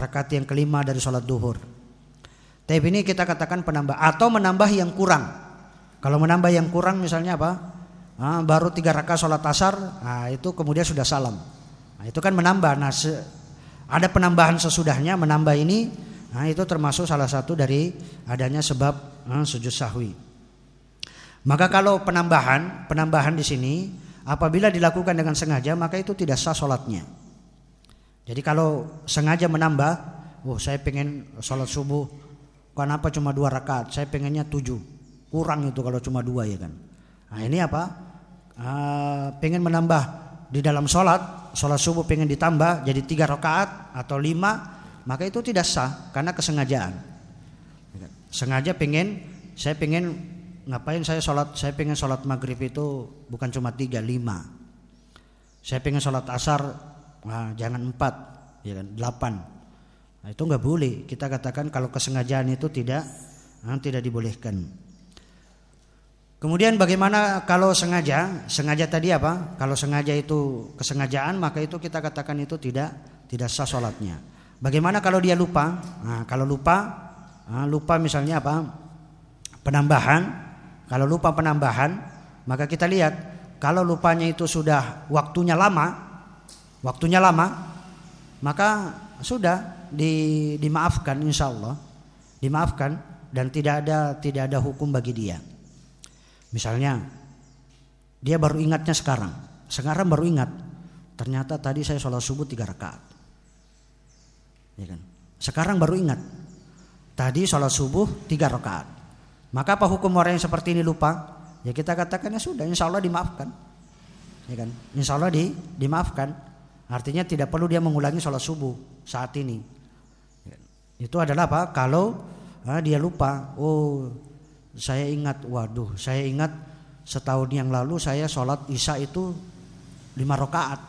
rakaat yang kelima dari sholat duhur. Tapi ini kita katakan penambah atau menambah yang kurang. Kalau menambah yang kurang misalnya apa? Nah, baru tiga rakaat sholat asar, nah, itu kemudian sudah salam. Nah, itu kan menambah. Nah, ada penambahan sesudahnya menambah ini, nah itu termasuk salah satu dari adanya sebab nah, sujud sahwi. Maka kalau penambahan, penambahan di sini apabila dilakukan dengan sengaja maka itu tidak sah sholatnya. Jadi kalau sengaja menambah, oh saya pengen sholat subuh, kenapa cuma dua rakaat? Saya pengennya tujuh, kurang itu kalau cuma dua ya kan. Nah ini apa? Uh, pengen menambah di dalam sholat, sholat subuh pengen ditambah jadi tiga rakaat atau lima, maka itu tidak sah karena kesengajaan. Sengaja pengen, saya pengen ngapain saya sholat saya pengen sholat maghrib itu bukan cuma tiga lima saya pengen sholat asar nah, jangan empat ya kan? Delapan. Nah, itu nggak boleh. Kita katakan kalau kesengajaan itu tidak nah, tidak dibolehkan. Kemudian bagaimana kalau sengaja? Sengaja tadi apa? Kalau sengaja itu kesengajaan maka itu kita katakan itu tidak tidak sah sholatnya. Bagaimana kalau dia lupa? Nah, kalau lupa nah, lupa misalnya apa? Penambahan. Kalau lupa penambahan, maka kita lihat kalau lupanya itu sudah waktunya lama, waktunya lama, maka sudah di, dimaafkan insya Allah, dimaafkan dan tidak ada tidak ada hukum bagi dia. Misalnya dia baru ingatnya sekarang, sekarang baru ingat, ternyata tadi saya sholat subuh tiga rakaat, ya kan? Sekarang baru ingat, tadi sholat subuh tiga rakaat. Maka apa hukum orang yang seperti ini lupa? Ya kita katakan ya sudah, insya Allah dimaafkan. Ya kan? Insya Allah di, dimaafkan. Artinya tidak perlu dia mengulangi sholat subuh saat ini. Itu adalah apa? Kalau ah, dia lupa, oh saya ingat, waduh, saya ingat setahun yang lalu saya sholat isya itu lima rakaat,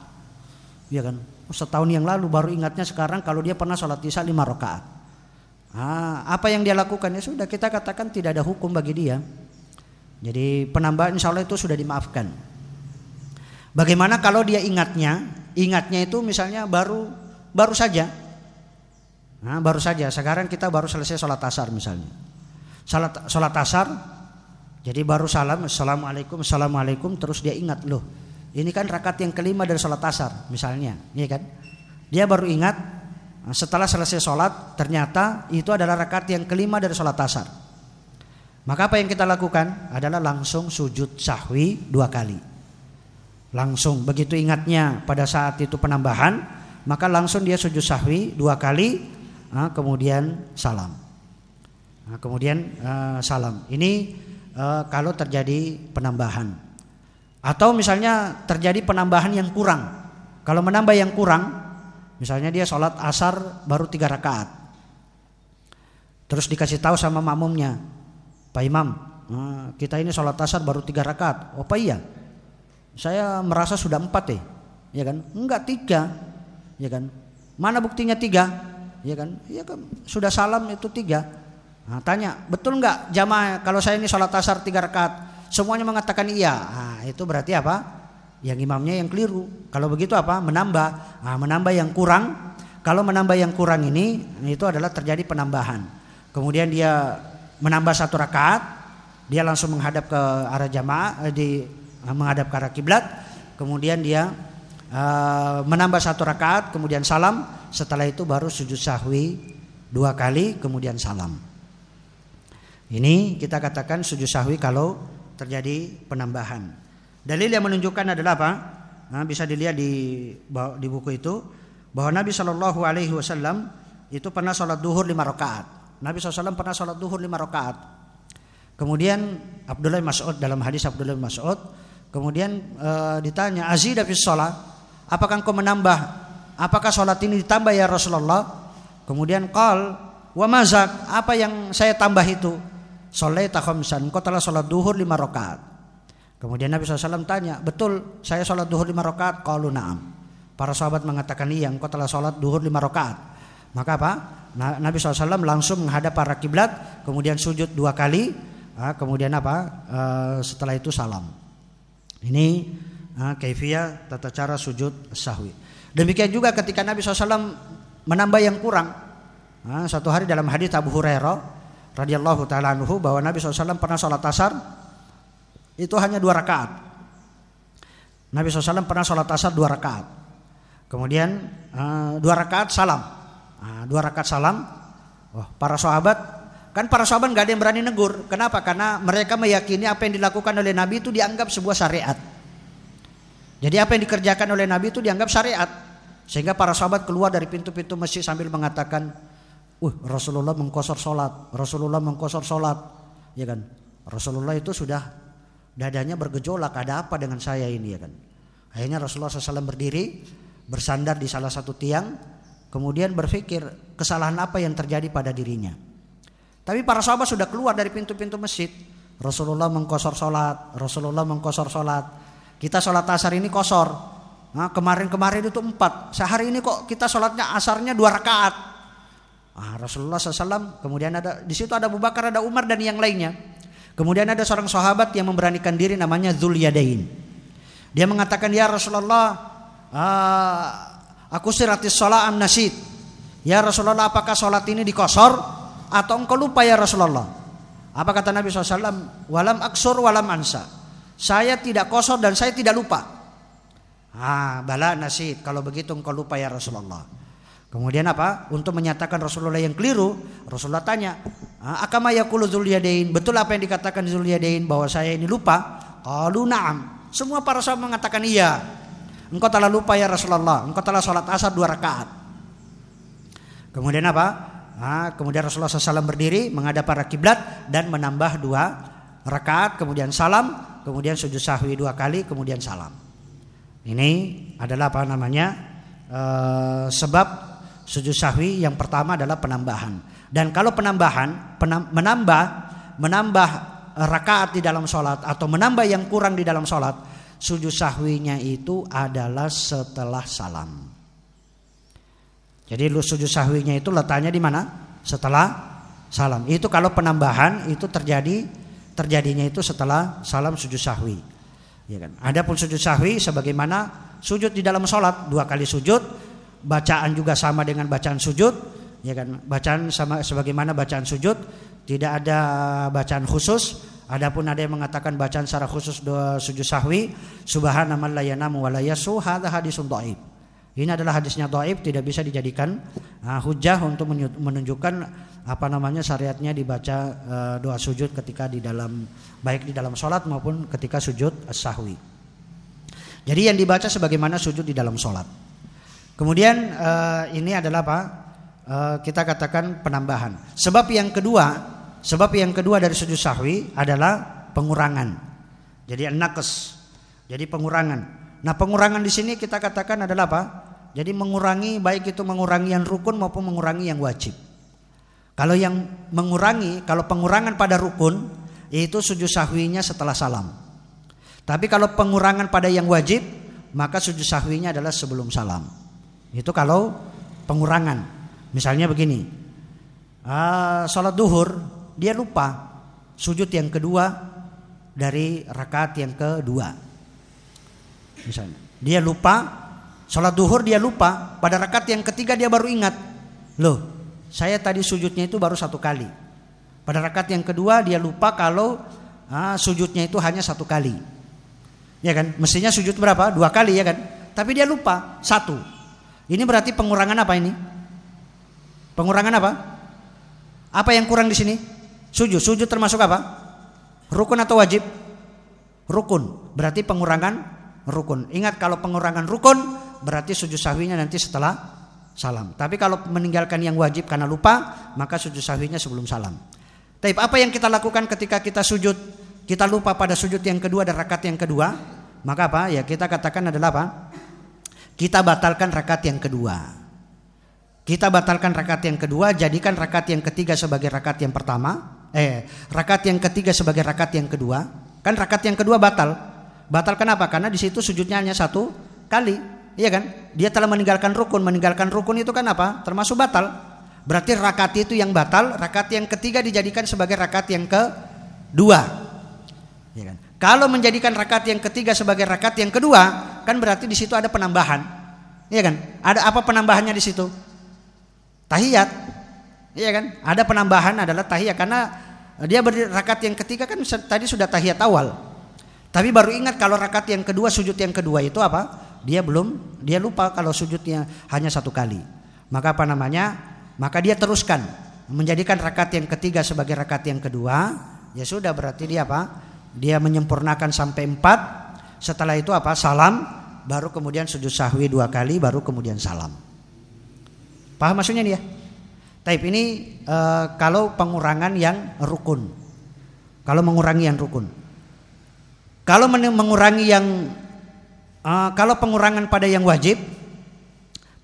ya kan? Oh, setahun yang lalu baru ingatnya sekarang kalau dia pernah sholat isya lima rakaat. Ah, apa yang dia lakukan ya sudah kita katakan tidak ada hukum bagi dia. Jadi penambahan insya Allah itu sudah dimaafkan. Bagaimana kalau dia ingatnya, ingatnya itu misalnya baru baru saja, nah, baru saja. Sekarang kita baru selesai sholat asar misalnya, sholat sholat asar, jadi baru salam, assalamualaikum, assalamualaikum, terus dia ingat loh, ini kan rakaat yang kelima dari sholat asar misalnya, iya kan? Dia baru ingat, Nah, setelah selesai sholat ternyata itu adalah rakaat yang kelima dari sholat asar. Maka apa yang kita lakukan adalah langsung sujud sahwi dua kali. Langsung begitu ingatnya pada saat itu penambahan, maka langsung dia sujud sahwi dua kali, nah, kemudian salam. Nah, kemudian uh, salam. Ini uh, kalau terjadi penambahan. Atau misalnya terjadi penambahan yang kurang. Kalau menambah yang kurang, Misalnya dia sholat asar baru tiga rakaat. Terus dikasih tahu sama makmumnya, Pak Imam, eh, kita ini sholat asar baru tiga rakaat. Oh pak iya, saya merasa sudah empat ya, ya kan? Enggak tiga, ya kan? Mana buktinya tiga? Ya kan? Ya kan? Sudah salam itu tiga. Nah, tanya, betul nggak jamaah kalau saya ini sholat asar tiga rakaat? Semuanya mengatakan iya. Nah, itu berarti apa? yang imamnya yang keliru. Kalau begitu apa? Menambah. Nah, menambah yang kurang. Kalau menambah yang kurang ini itu adalah terjadi penambahan. Kemudian dia menambah satu rakaat, dia langsung menghadap ke arah jamaah eh, di menghadap ke arah kiblat. Kemudian dia uh, menambah satu rakaat, kemudian salam. Setelah itu baru sujud sahwi dua kali, kemudian salam. Ini kita katakan sujud sahwi kalau terjadi penambahan. Dalil yang menunjukkan adalah apa? Nah, bisa dilihat di di buku itu bahwa Nabi Shallallahu Alaihi Wasallam itu pernah sholat duhur lima rakaat. Nabi SAW pernah sholat duhur lima rakaat. Kemudian Abdullah Mas'ud dalam hadis Abdullah Mas'ud kemudian e, ditanya Azidah fi sholat apakah engkau menambah apakah sholat ini ditambah ya Rasulullah kemudian qal wa mazak apa yang saya tambah itu Sholaita khamsan engkau telah sholat duhur lima rakaat Kemudian Nabi SAW tanya, betul saya sholat duhur lima rakaat? Kalau na'am. Para sahabat mengatakan iya, engkau telah sholat duhur lima rakaat. Maka apa? Nabi SAW langsung menghadap para kiblat, kemudian sujud dua kali, ah, kemudian apa? Eh, setelah itu salam. Ini ah, kaifiyah tata cara sujud sahwi. Demikian juga ketika Nabi SAW menambah yang kurang. Nah, satu hari dalam hadis Abu Hurairah radhiyallahu taala anhu bahwa Nabi SAW pernah sholat asar itu hanya dua rakaat. Nabi SAW pernah sholat asar dua rakaat. Kemudian uh, dua rakaat salam. Nah, dua rakaat salam. Oh, para sahabat kan para sahabat nggak ada yang berani negur. Kenapa? Karena mereka meyakini apa yang dilakukan oleh Nabi itu dianggap sebuah syariat. Jadi apa yang dikerjakan oleh Nabi itu dianggap syariat. Sehingga para sahabat keluar dari pintu-pintu masjid sambil mengatakan, "Uh, Rasulullah mengkosor sholat, Rasulullah mengkosor sholat." Ya kan? Rasulullah itu sudah dadanya bergejolak, ada apa dengan saya ini ya kan? Akhirnya Rasulullah SAW berdiri, bersandar di salah satu tiang, kemudian berpikir kesalahan apa yang terjadi pada dirinya. Tapi para sahabat sudah keluar dari pintu-pintu masjid. Rasulullah mengkosor sholat, Rasulullah mengkosor sholat. Kita sholat asar ini kosor. Nah, kemarin-kemarin itu empat. Sehari ini kok kita sholatnya asarnya dua rakaat. Ah, Rasulullah SAW kemudian ada di situ ada Abu Bakar, ada Umar dan yang lainnya. Kemudian ada seorang sahabat yang memberanikan diri namanya Zul Yadain. Dia mengatakan ya Rasulullah, uh, aku siratis sholat am nasid. Ya Rasulullah, apakah sholat ini dikosor atau engkau lupa ya Rasulullah? Apa kata Nabi SAW? Walam aksur walam ansa. Saya tidak kosor dan saya tidak lupa. Ah, bala nasid. Kalau begitu engkau lupa ya Rasulullah. Kemudian apa? Untuk menyatakan Rasulullah yang keliru, Rasulullah tanya, "Akama yaqulu Zulyadain?" Betul apa yang dikatakan Zulyadain bahwa saya ini lupa? Qalu na'am. Semua para sahabat mengatakan iya. Engkau telah lupa ya Rasulullah. Engkau telah sholat asar dua rakaat. Kemudian apa? Ah, kemudian Rasulullah SAW berdiri menghadap para kiblat dan menambah dua rakaat. Kemudian salam kemudian sujud sahwi dua kali, kemudian salam. Ini adalah apa namanya e, sebab sujud sahwi yang pertama adalah penambahan. Dan kalau penambahan, penam, menambah, menambah rakaat di dalam sholat atau menambah yang kurang di dalam sholat, sujud sahwinya itu adalah setelah salam. Jadi sujud sahwinya itu letaknya di mana? Setelah salam. Itu kalau penambahan itu terjadi terjadinya itu setelah salam sujud sahwi. Ya kan? Adapun sujud sahwi sebagaimana sujud di dalam sholat dua kali sujud, bacaan juga sama dengan bacaan sujud, ya kan? Bacaan sama sebagaimana bacaan sujud, tidak ada bacaan khusus. Adapun ada yang mengatakan bacaan secara khusus doa sujud sahwi, subhanallah la yanamu wa la yasu hadza hadisun dhaif. Ini adalah hadisnya dhaif tidak bisa dijadikan uh, hujah untuk menunjukkan apa namanya syariatnya dibaca uh, doa sujud ketika di dalam baik di dalam sholat maupun ketika sujud sahwi. Jadi yang dibaca sebagaimana sujud di dalam sholat. Kemudian uh, ini adalah apa? Uh, kita katakan penambahan. Sebab yang kedua, sebab yang kedua dari sujud sahwi adalah pengurangan. Jadi nakes. Jadi pengurangan. Nah pengurangan di sini kita katakan adalah apa? Jadi mengurangi baik itu mengurangi yang rukun maupun mengurangi yang wajib. Kalau yang mengurangi, kalau pengurangan pada rukun itu sujud sahwinya setelah salam. Tapi kalau pengurangan pada yang wajib, maka sujud sahwinya adalah sebelum salam. Itu kalau pengurangan. Misalnya begini, uh, sholat duhur dia lupa sujud yang kedua dari rakaat yang kedua misalnya. Dia lupa sholat duhur dia lupa pada rakaat yang ketiga dia baru ingat. Loh, saya tadi sujudnya itu baru satu kali. Pada rakaat yang kedua dia lupa kalau ah, sujudnya itu hanya satu kali. Ya kan? Mestinya sujud berapa? Dua kali ya kan? Tapi dia lupa satu. Ini berarti pengurangan apa ini? Pengurangan apa? Apa yang kurang di sini? Sujud. Sujud termasuk apa? Rukun atau wajib? Rukun. Berarti pengurangan rukun. Ingat kalau pengurangan rukun berarti sujud sahwinya nanti setelah salam. Tapi kalau meninggalkan yang wajib karena lupa, maka sujud sahwinya sebelum salam. Tapi apa yang kita lakukan ketika kita sujud, kita lupa pada sujud yang kedua dan rakaat yang kedua, maka apa? Ya kita katakan adalah apa? Kita batalkan rakaat yang kedua. Kita batalkan rakaat yang kedua, jadikan rakaat yang ketiga sebagai rakaat yang pertama. Eh, rakaat yang ketiga sebagai rakaat yang kedua. Kan rakaat yang kedua batal. Batal kenapa? Karena di situ sujudnya hanya satu kali, iya kan? Dia telah meninggalkan rukun, meninggalkan rukun itu kan apa? Termasuk batal. Berarti rakaat itu yang batal, rakaat yang ketiga dijadikan sebagai rakaat yang kedua. Ya kan? Kalau menjadikan rakaat yang ketiga sebagai rakaat yang kedua, kan berarti di situ ada penambahan. Iya kan? Ada apa penambahannya di situ? tahiyat. Iya kan? Ada penambahan adalah tahiyat karena dia berdiri rakaat yang ketiga kan tadi sudah tahiyat awal. Tapi baru ingat kalau rakaat yang kedua sujud yang kedua itu apa? Dia belum dia lupa kalau sujudnya hanya satu kali. Maka apa namanya? Maka dia teruskan menjadikan rakaat yang ketiga sebagai rakaat yang kedua. Ya sudah berarti dia apa? Dia menyempurnakan sampai empat. Setelah itu apa? Salam. Baru kemudian sujud sahwi dua kali. Baru kemudian salam. Paham maksudnya nih ya? Taib ini e, kalau pengurangan yang rukun. Kalau mengurangi yang rukun. Kalau mengurangi yang e, kalau pengurangan pada yang wajib,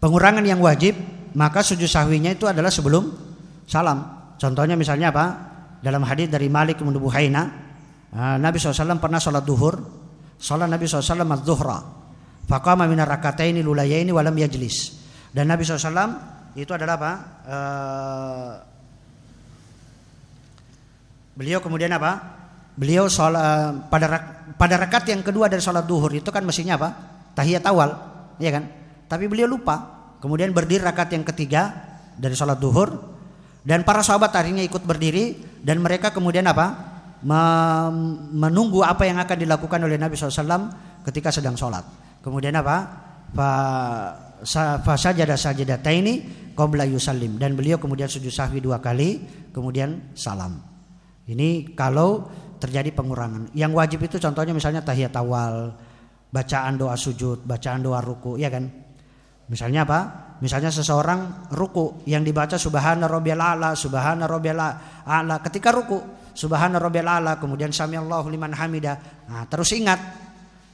pengurangan yang wajib, maka sujud sahwinya itu adalah sebelum salam. Contohnya misalnya apa? Dalam hadis dari Malik bin Buhaina, e, Nabi SAW pernah sholat duhur, sholat Nabi SAW az-zuhra. Faqama min rakataini lulayaini walam yajlis. Dan Nabi SAW itu adalah apa? Uh, beliau kemudian apa? Beliau sholat pada pada rakaat yang kedua dari sholat duhur itu kan mestinya apa? Tahiyat awal, ya kan? Tapi beliau lupa. Kemudian berdiri rakaat yang ketiga dari sholat duhur dan para sahabat akhirnya ikut berdiri dan mereka kemudian apa? menunggu apa yang akan dilakukan oleh Nabi SAW ketika sedang sholat. Kemudian apa? Fasajada sajadata ini qabla yusallim dan beliau kemudian sujud sahwi dua kali kemudian salam. Ini kalau terjadi pengurangan. Yang wajib itu contohnya misalnya tahiyat awal, bacaan doa sujud, bacaan doa ruku, ya kan? Misalnya apa? Misalnya seseorang ruku yang dibaca subhana rabbiyal ala, subhana rabbiyal ala ketika ruku, subhana rabbiyal ala, kemudian samiallahu liman hamida. Nah, terus ingat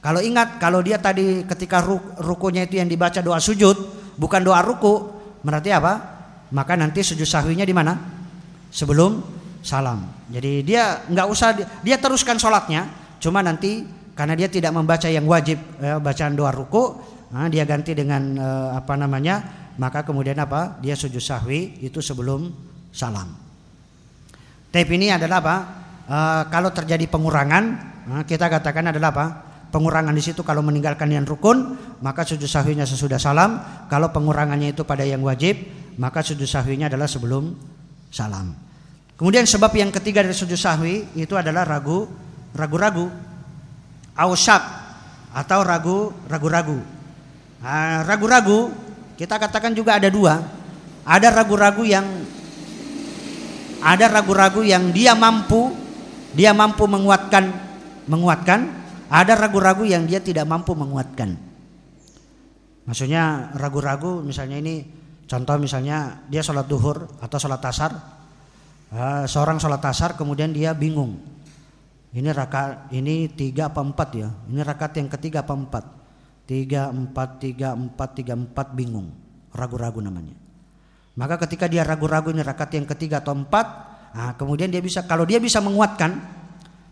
kalau ingat kalau dia tadi ketika rukunya itu yang dibaca doa sujud, bukan doa ruku, Berarti apa? Maka nanti sujud sahwinya di mana? Sebelum salam. Jadi dia nggak usah dia teruskan sholatnya, cuma nanti karena dia tidak membaca yang wajib ya, bacaan doa ruku, nah, dia ganti dengan eh, apa namanya? Maka kemudian apa? Dia sujud sahwi itu sebelum salam. Tape ini adalah apa? Eh, kalau terjadi pengurangan, nah, kita katakan adalah apa? Pengurangan di situ kalau meninggalkan yang rukun, maka sujud sahwinya sesudah salam. Kalau pengurangannya itu pada yang wajib, maka sujud sahwinya adalah sebelum salam. Kemudian sebab yang ketiga dari sujud sahwi itu adalah ragu, ragu-ragu, ausyak atau ragu, ragu-ragu. Nah, ragu-ragu kita katakan juga ada dua. Ada ragu-ragu yang ada ragu-ragu yang dia mampu, dia mampu menguatkan, menguatkan ada ragu-ragu yang dia tidak mampu menguatkan. Maksudnya ragu-ragu misalnya ini contoh misalnya dia sholat duhur atau sholat tasar. Uh, seorang sholat tasar kemudian dia bingung. Ini rakaat ini tiga apa empat ya? Ini rakaat yang ketiga apa empat? Tiga empat tiga empat tiga empat bingung. Ragu-ragu namanya. Maka ketika dia ragu-ragu ini rakaat yang ketiga atau empat, nah kemudian dia bisa kalau dia bisa menguatkan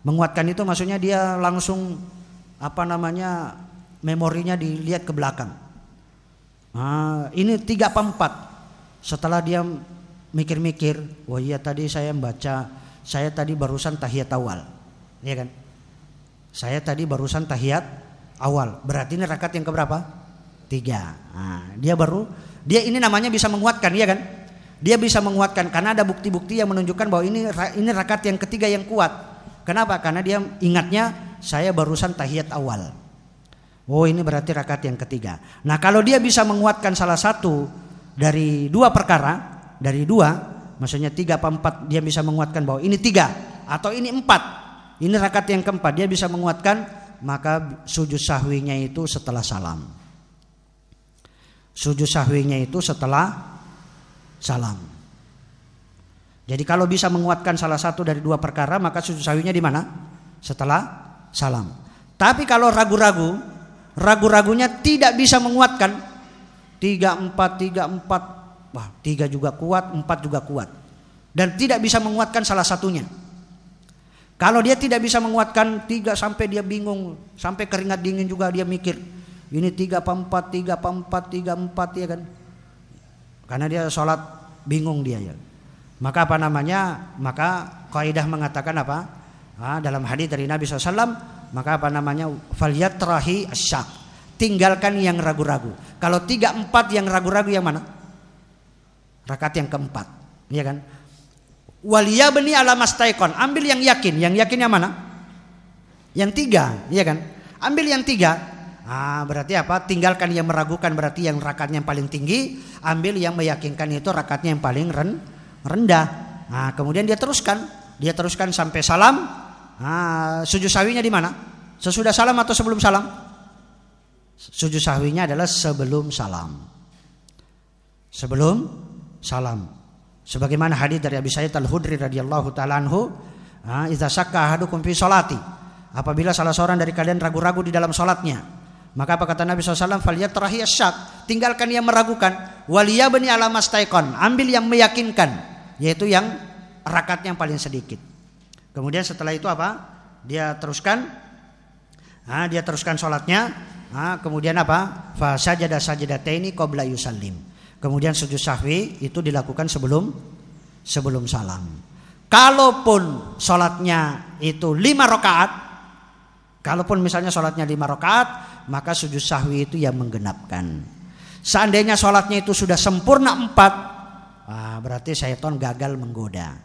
Menguatkan itu maksudnya dia langsung apa namanya memorinya dilihat ke belakang. Nah, ini tiga apa empat. Setelah dia mikir-mikir, oh iya tadi saya membaca, saya tadi barusan tahiyat awal, ya kan? Saya tadi barusan tahiyat awal. Berarti ini rakaat yang keberapa? Tiga. Nah, dia baru, dia ini namanya bisa menguatkan, ya kan? Dia bisa menguatkan karena ada bukti-bukti yang menunjukkan bahwa ini ini rakaat yang ketiga yang kuat. Kenapa? Karena dia ingatnya saya barusan tahiyat awal. Oh ini berarti rakaat yang ketiga. Nah kalau dia bisa menguatkan salah satu dari dua perkara, dari dua, maksudnya tiga apa empat, dia bisa menguatkan bahwa ini tiga atau ini empat, ini rakaat yang keempat, dia bisa menguatkan maka sujud sahwinya itu setelah salam. Sujud sahwinya itu setelah salam. Jadi kalau bisa menguatkan salah satu dari dua perkara maka sujud sawinya di mana? Setelah salam. Tapi kalau ragu-ragu, ragu-ragunya tidak bisa menguatkan tiga empat tiga empat, wah tiga juga kuat, empat juga kuat, dan tidak bisa menguatkan salah satunya. Kalau dia tidak bisa menguatkan tiga sampai dia bingung, sampai keringat dingin juga dia mikir, ini tiga apa empat, tiga apa empat, tiga empat ya kan? Karena dia sholat bingung dia ya. Maka apa namanya? Maka kaidah mengatakan apa? Nah, dalam hadis dari Nabi SAW, maka apa namanya? Falyatrahi asyak. Tinggalkan yang ragu-ragu. Kalau tiga empat yang ragu-ragu yang mana? Rakaat yang keempat, ya kan? Waliyabni ala mastaikon. Ambil yang yakin. Yang yakin yang mana? Yang tiga, ya kan? Ambil yang tiga. Ah, berarti apa? Tinggalkan yang meragukan berarti yang rakaatnya yang paling tinggi. Ambil yang meyakinkan itu rakaatnya yang paling rendah. Nah, kemudian dia teruskan. Dia teruskan sampai salam. Ah, sujud sawinya di mana? Sesudah salam atau sebelum salam? Sujud sahwinya adalah sebelum salam. Sebelum salam. Sebagaimana hadis dari Abi Sa'id Al-Hudri radhiyallahu taala anhu, "Idza syakka ahadukum fi salati." Apabila salah seorang dari kalian ragu-ragu di dalam salatnya, maka apa kata Nabi SAW? Falyatrahi syak. Tinggalkan yang meragukan. Waliyabni ala mastaikon. Ambil yang meyakinkan. Yaitu yang rakatnya yang paling sedikit. Kemudian setelah itu apa? Dia teruskan. Dia teruskan sholatnya. Nah, kemudian apa? Fa sajada sajadataini qabla yusallim. Kemudian sujud sahwi itu dilakukan sebelum sebelum salam. Kalaupun sholatnya itu lima rakaat, kalaupun misalnya sholatnya lima rakaat, maka sujud sahwi itu yang menggenapkan. Seandainya sholatnya itu sudah sempurna empat, ah, berarti syaitan gagal menggoda.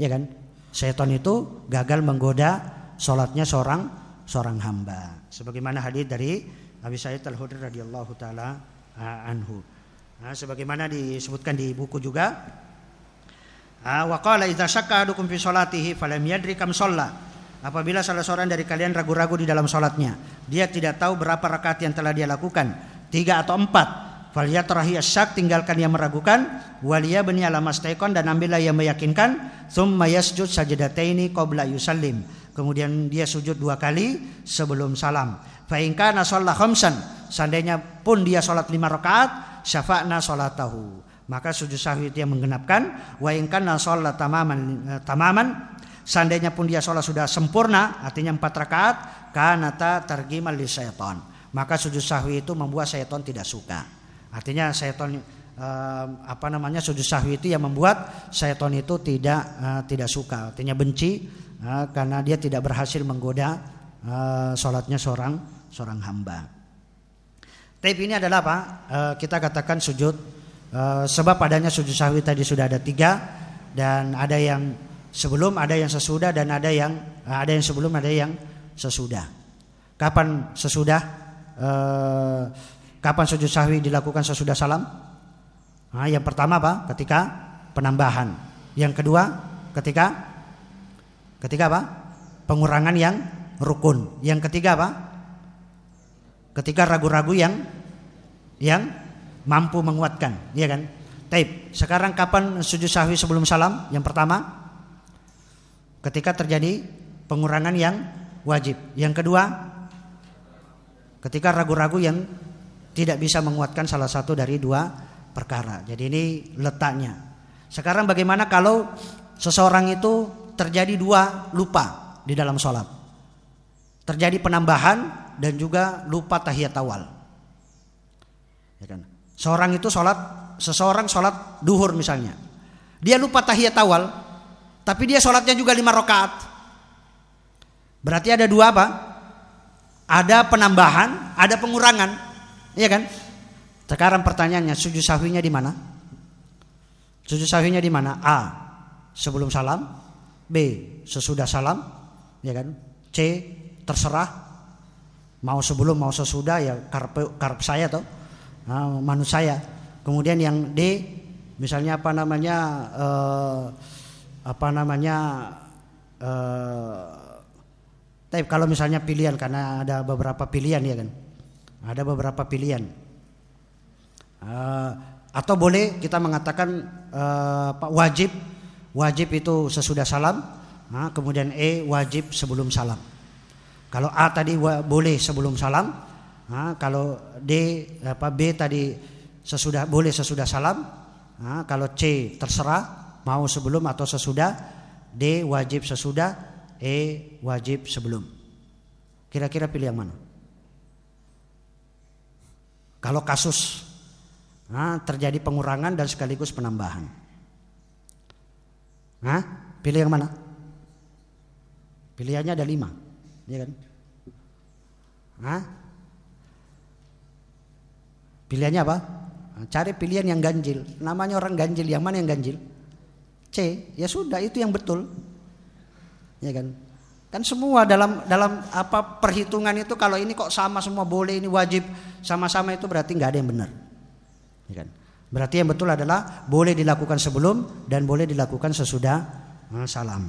Ya kan? Syaitan itu gagal menggoda sholatnya seorang seorang hamba. Sebagaimana hadis dari Abi Sa'id Al-Hudri radhiyallahu taala anhu. Nah, sebagaimana disebutkan di buku juga. Wa qala idza syakka ahadukum fi sholatihi falam yadri kam shalla. Apabila salah seorang dari kalian ragu-ragu di dalam sholatnya, dia tidak tahu berapa rakaat yang telah dia lakukan, tiga atau empat. Falyatrahi syak tinggalkan yang meragukan, waliya bani alamastaikon dan ambillah yang meyakinkan, thumma yasjud sajadataini qabla yusallim. Kemudian dia sujud dua kali sebelum salam. Fa in kana khamsan, seandainya pun dia sholat lima rakaat, syafa'na salatahu maka sujud sahwi itu yang menggenapkan wa in kana sholat tamaman eh, tamaman seandainya pun dia sholat sudah sempurna artinya empat rakaat kanata targimal li syaitan. Maka sujud sahwi itu membuat syaitan tidak suka. Artinya syaitan eh, apa namanya sujud sahwi itu yang membuat syaitan itu tidak eh, tidak suka. Artinya benci karena dia tidak berhasil menggoda sholatnya seorang seorang hamba tapi ini adalah apa? E, kita katakan sujud e, sebab padanya sujud sahwi tadi sudah ada tiga dan ada yang sebelum, ada yang sesudah dan ada yang e, ada yang sebelum, ada yang sesudah. Kapan sesudah? E, kapan sujud sahwi dilakukan sesudah salam? Nah, yang pertama apa? Ketika penambahan. Yang kedua, ketika ketika apa? Pengurangan yang rukun. Yang ketiga apa? Ketika ragu-ragu yang yang mampu menguatkan, ya kan? Taib. Sekarang kapan sujud sahwi sebelum salam? Yang pertama, ketika terjadi pengurangan yang wajib. Yang kedua, ketika ragu-ragu yang tidak bisa menguatkan salah satu dari dua perkara. Jadi ini letaknya. Sekarang bagaimana kalau seseorang itu terjadi dua lupa di dalam sholat? Terjadi penambahan dan juga lupa tahiyat awal. Ya kan? Seorang itu sholat, seseorang sholat duhur misalnya. Dia lupa tahiyat awal, tapi dia sholatnya juga lima rakaat. Berarti ada dua apa? Ada penambahan, ada pengurangan, iya kan? Sekarang pertanyaannya, sujud sahwinya di mana? Sujud sahwinya di mana? A. Sebelum salam, B. Sesudah salam, ya kan? C. Terserah, mau sebelum mau sesudah ya karp karp saya tuh nah, manut saya. Kemudian yang D misalnya apa namanya eh, apa namanya eh, tapi kalau misalnya pilihan karena ada beberapa pilihan ya kan? Ada beberapa pilihan. Eh, atau boleh kita mengatakan eh, wajib. Wajib itu sesudah salam. Nah, kemudian E wajib sebelum salam kalau A tadi boleh sebelum salam, nah, kalau D apa B tadi sesudah boleh sesudah salam, nah, kalau C terserah mau sebelum atau sesudah, D wajib sesudah, E wajib sebelum. Kira-kira pilih yang mana? Kalau kasus nah, terjadi pengurangan dan sekaligus penambahan, nah, pilih yang mana? Pilihannya ada lima. Ya kan? Hah? Pilihannya apa? Cari pilihan yang ganjil. Namanya orang ganjil, yang mana yang ganjil? C. Ya sudah, itu yang betul. Ya kan? Kan semua dalam dalam apa perhitungan itu kalau ini kok sama semua boleh ini wajib sama-sama itu berarti nggak ada yang benar. Ya kan? Berarti yang betul adalah boleh dilakukan sebelum dan boleh dilakukan sesudah eh, salam.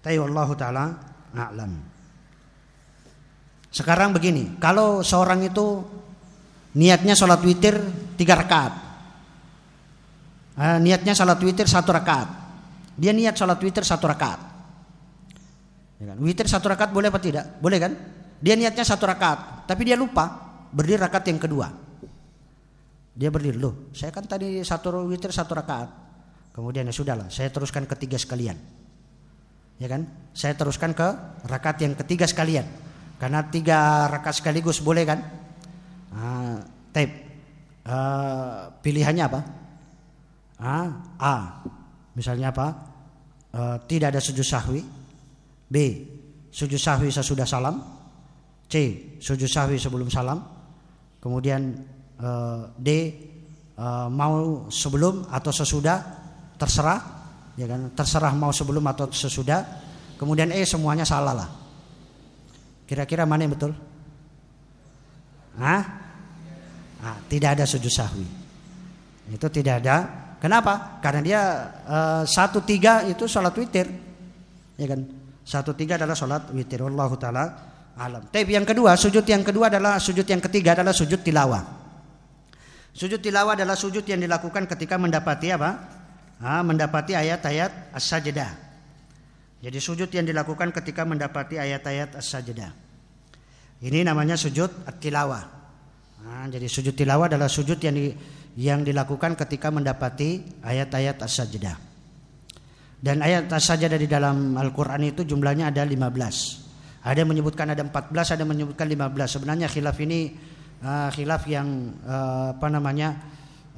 Tayyib taala a'lam. Sekarang begini, kalau seorang itu niatnya sholat witir tiga rakaat, eh, niatnya sholat witir satu rakaat, dia niat sholat witir satu rakaat. Ya kan? Witir satu rakaat boleh apa tidak? Boleh kan? Dia niatnya satu rakaat, tapi dia lupa berdiri rakaat yang kedua. Dia berdiri loh, saya kan tadi satu witir satu rakaat. Kemudian ya sudahlah, saya teruskan ketiga sekalian. Ya kan? Saya teruskan ke rakaat yang ketiga sekalian. Karena tiga rakaat sekaligus boleh kan? Nah, tape. Uh, pilihannya apa? A. A. Misalnya apa? Uh, tidak ada sujud sahwi. B. Sujud sahwi sesudah salam. C. Sujud sahwi sebelum salam. Kemudian uh, D. Uh, mau sebelum atau sesudah terserah, ya kan? Terserah mau sebelum atau sesudah. Kemudian E semuanya salah lah. Kira-kira mana yang betul? Hah? Nah, tidak ada sujud sahwi. Itu tidak ada. Kenapa? Karena dia uh, satu tiga itu sholat witir, ya kan? Satu tiga adalah sholat witir. Allah taala alam. Tapi yang kedua, sujud yang kedua adalah sujud yang ketiga adalah sujud tilawah. Sujud tilawah adalah sujud yang dilakukan ketika mendapati apa? Mendapati ayat-ayat as-sajdah. Jadi sujud yang dilakukan ketika mendapati ayat-ayat as-sajdah. Ini namanya sujud tilawah. Nah, jadi sujud tilawah adalah sujud yang di, yang dilakukan ketika mendapati ayat-ayat as-sajdah. Dan ayat saja di dalam Al-Quran itu jumlahnya ada 15. Ada yang menyebutkan ada 14, ada yang menyebutkan 15. Sebenarnya khilaf ini uh, khilaf yang uh, apa namanya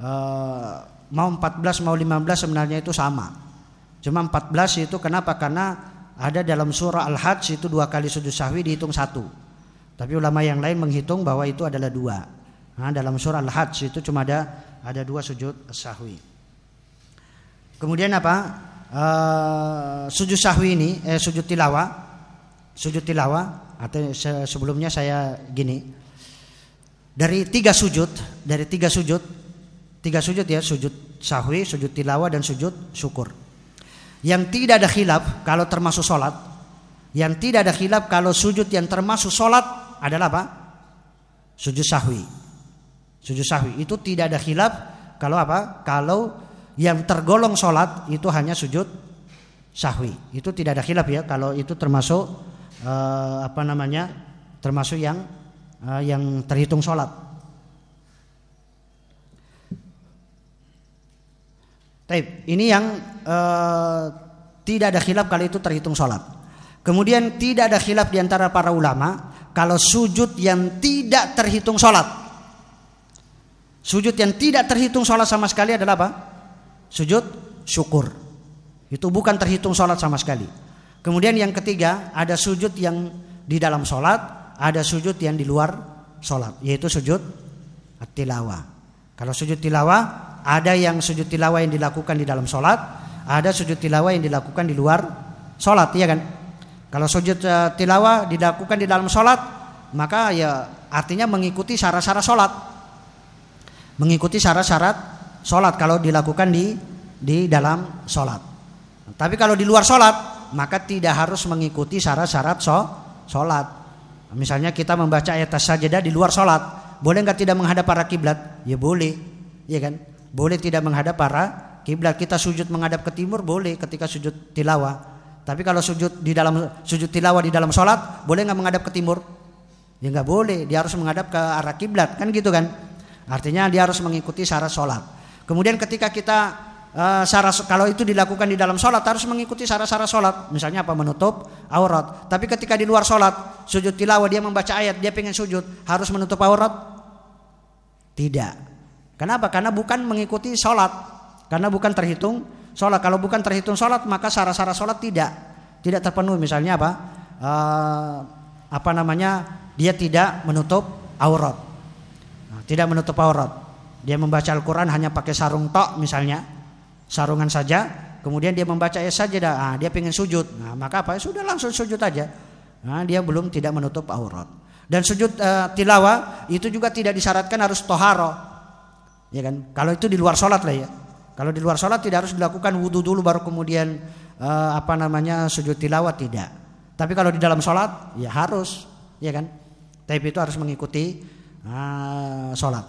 uh, mau 14 mau 15 sebenarnya itu sama. Cuma 14 itu kenapa? Karena ada dalam surah Al-Hajj itu dua kali sujud sahwi dihitung satu. Tapi ulama yang lain menghitung bahwa itu adalah dua. Nah, dalam surah Al-Hajj itu cuma ada ada dua sujud sahwi. Kemudian apa? uh, sujud sahwi ini eh, sujud tilawah sujud tilawah atau sebelumnya saya gini dari tiga sujud dari tiga sujud tiga sujud ya sujud sahwi sujud tilawah dan sujud syukur. Yang tidak ada khilaf kalau termasuk sholat yang tidak ada khilaf kalau sujud yang termasuk sholat adalah apa? Sujud sahwi. Sujud sahwi. Itu tidak ada khilaf kalau apa? Kalau yang tergolong sholat itu hanya sujud sahwi. Itu tidak ada khilaf ya kalau itu termasuk uh, apa namanya? Termasuk yang uh, yang terhitung sholat. Taib. Ini yang uh, tidak ada khilaf kalau itu terhitung sholat. Kemudian tidak ada khilaf di antara para ulama kalau sujud yang tidak terhitung sholat. Sujud yang tidak terhitung sholat sama sekali adalah apa? sujud syukur. Itu bukan terhitung sholat sama sekali. Kemudian yang ketiga ada sujud yang di dalam sholat, ada sujud yang di luar sholat, yaitu sujud tilawah. Kalau sujud tilawah ada yang sujud tilawah yang dilakukan di dalam sholat, ada sujud tilawah yang dilakukan di luar sholat, ya kan? Kalau sujud eh, tilawah dilakukan di dalam sholat, maka ya artinya mengikuti syarat-syarat sholat, mengikuti syarat-syarat sholat kalau dilakukan di di dalam sholat. Tapi kalau di luar sholat maka tidak harus mengikuti syarat-syarat sholat. Misalnya kita membaca ayat sajadah di luar sholat, boleh nggak tidak menghadap para kiblat? Ya boleh, ya kan? Boleh tidak menghadap para kiblat. Kita sujud menghadap ke timur boleh ketika sujud tilawah. Tapi kalau sujud di dalam sujud tilawah di dalam sholat, boleh nggak menghadap ke timur? Ya nggak boleh, dia harus menghadap ke arah kiblat, kan gitu kan? Artinya dia harus mengikuti syarat sholat. Kemudian ketika kita uh, syarat kalau itu dilakukan di dalam sholat harus mengikuti syarat-syarat sholat. Misalnya apa menutup aurat. Tapi ketika di luar sholat sujud tilawah dia membaca ayat dia pengen sujud harus menutup aurat? Tidak. Kenapa? Karena bukan mengikuti sholat. Karena bukan terhitung sholat. Kalau bukan terhitung sholat maka syarat-syarat sholat tidak tidak terpenuhi. Misalnya apa? Uh, apa namanya? Dia tidak menutup aurat tidak menutup aurat. Dia membaca Al-Quran hanya pakai sarung tok misalnya, sarungan saja, kemudian dia membaca ayat saja, ah, dia pengen sujud, nah, maka apa? Sudah langsung sujud aja. Nah, dia belum tidak menutup aurat. Dan sujud uh, tilawah itu juga tidak disyaratkan harus toharo, ya kan? Kalau itu di luar sholat lah ya. Kalau di luar sholat tidak harus dilakukan wudhu dulu baru kemudian uh, apa namanya sujud tilawah tidak. Tapi kalau di dalam sholat ya harus, ya kan? Tapi itu harus mengikuti uh, sholat.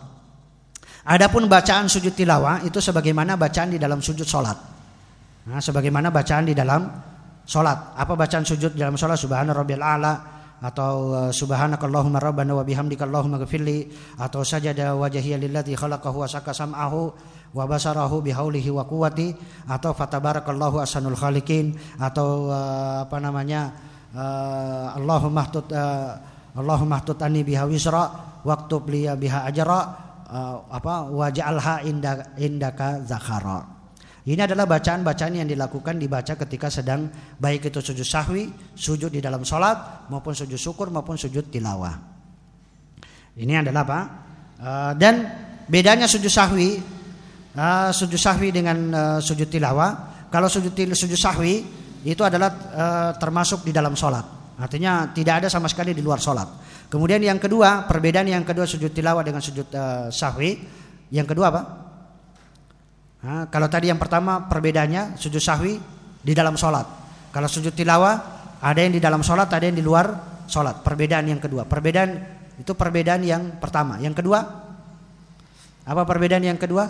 Adapun bacaan sujud tilawah itu sebagaimana bacaan di dalam sujud sholat. Nah, sebagaimana bacaan di dalam sholat. Apa bacaan sujud di dalam sholat? Subhana rabbiyal a'la atau uh, subhanakallahumma rabbana wa bihamdika allahumma ghfirli atau sajada wajhiya lillati khalaqahu wa saka sam'ahu wa basarahu bihaulihi wa quwwati. Atau fatabarakallahu asanul khaliqin. Atau uh, apa namanya uh, Allahumma tut uh, Allahumma tut ani biha wisra waktub liya biha ajra. Uh, apa waj'alha indaka, indaka zakhara ini adalah bacaan-bacaan yang dilakukan dibaca ketika sedang baik itu sujud sahwi, sujud di dalam sholat, maupun sujud syukur, maupun sujud tilawah. Ini adalah apa? Uh, dan bedanya sujud sahwi, uh, sujud sahwi dengan uh, sujud tilawah. Kalau sujud sujud sahwi itu adalah termasuk di dalam sholat. Artinya tidak ada sama sekali di luar sholat. Kemudian yang kedua, perbedaan yang kedua sujud tilawah dengan sujud sahwi. Yang kedua apa? Nah, kalau tadi yang pertama perbedaannya sujud sahwi di dalam sholat. Kalau sujud tilawah ada yang di dalam sholat, ada yang di luar sholat. Perbedaan yang kedua. Perbedaan itu perbedaan yang pertama. Yang kedua apa perbedaan yang kedua?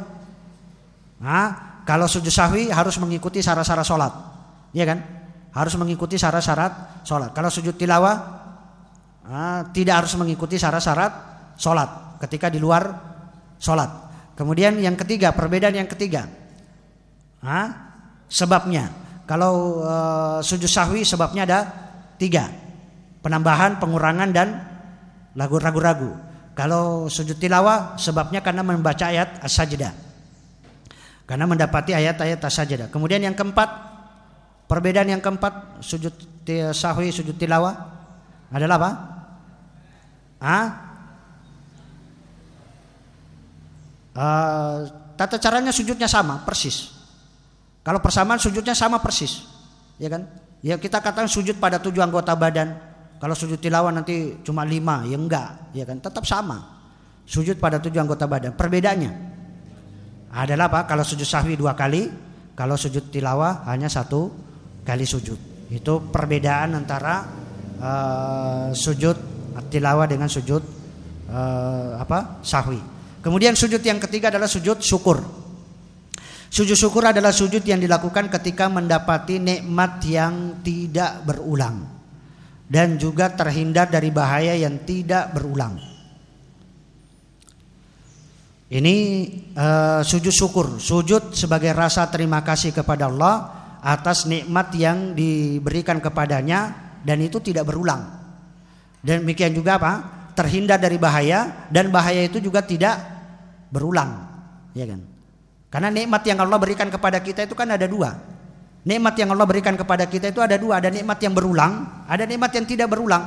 Nah, kalau sujud sahwi harus mengikuti syarat-syarat sholat, ya kan? Harus mengikuti syarat-syarat sholat. Kalau sujud tilawah nah, tidak harus mengikuti syarat-syarat sholat ketika di luar sholat. Kemudian yang ketiga, perbedaan yang ketiga. Hah? Sebabnya. Kalau uh, sujud sahwi sebabnya ada tiga. Penambahan, pengurangan dan lagu ragu-ragu. Kalau sujud tilawah sebabnya karena membaca ayat as-sajdah. Karena mendapati ayat-ayat as-sajdah. Kemudian yang keempat, perbedaan yang keempat sujud sahwi, sujud tilawah adalah apa? Ah, Uh, tata caranya sujudnya sama persis. Kalau persamaan sujudnya sama persis, ya kan? Ya kita katakan sujud pada tujuh anggota badan. Kalau sujud tilawah nanti cuma lima, ya enggak, ya kan? Tetap sama. Sujud pada tujuh anggota badan. Perbedaannya adalah apa? Kalau sujud sahwi dua kali, kalau sujud tilawah hanya satu kali sujud. Itu perbedaan antara uh, sujud tilawah dengan sujud uh, apa? Sahwi. Kemudian sujud yang ketiga adalah sujud syukur. Sujud syukur adalah sujud yang dilakukan ketika mendapati nikmat yang tidak berulang dan juga terhindar dari bahaya yang tidak berulang. Ini uh, sujud syukur, sujud sebagai rasa terima kasih kepada Allah atas nikmat yang diberikan kepadanya dan itu tidak berulang. Dan demikian juga apa? Terhindar dari bahaya dan bahaya itu juga tidak berulang, ya kan? Karena nikmat yang Allah berikan kepada kita itu kan ada dua. Nikmat yang Allah berikan kepada kita itu ada dua, ada nikmat yang berulang, ada nikmat yang tidak berulang.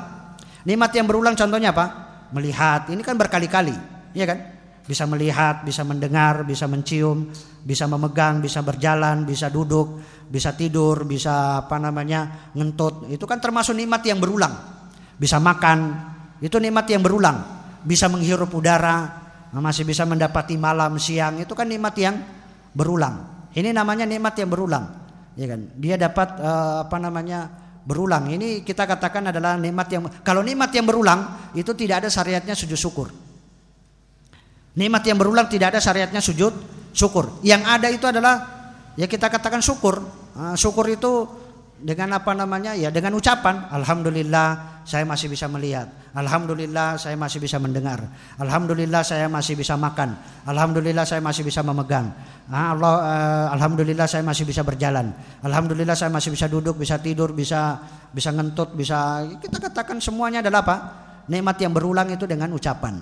Nikmat yang berulang contohnya apa? Melihat, ini kan berkali-kali, ya kan? Bisa melihat, bisa mendengar, bisa mencium, bisa memegang, bisa berjalan, bisa duduk, bisa tidur, bisa apa namanya ngentut. Itu kan termasuk nikmat yang berulang. Bisa makan, itu nikmat yang berulang. Bisa menghirup udara, masih bisa mendapati malam siang itu kan nikmat yang berulang. Ini namanya nikmat yang berulang. Ya kan? Dia dapat uh, apa namanya? berulang. Ini kita katakan adalah nikmat yang kalau nikmat yang berulang itu tidak ada syariatnya sujud syukur. Nikmat yang berulang tidak ada syariatnya sujud syukur. Yang ada itu adalah ya kita katakan syukur. Uh, syukur itu dengan apa namanya? Ya dengan ucapan alhamdulillah saya masih bisa melihat. Alhamdulillah saya masih bisa mendengar. Alhamdulillah saya masih bisa makan. Alhamdulillah saya masih bisa memegang. Ah, Allah uh, alhamdulillah saya masih bisa berjalan. Alhamdulillah saya masih bisa duduk bisa tidur bisa bisa ngentut bisa kita katakan semuanya adalah apa? Nikmat yang berulang itu dengan ucapan.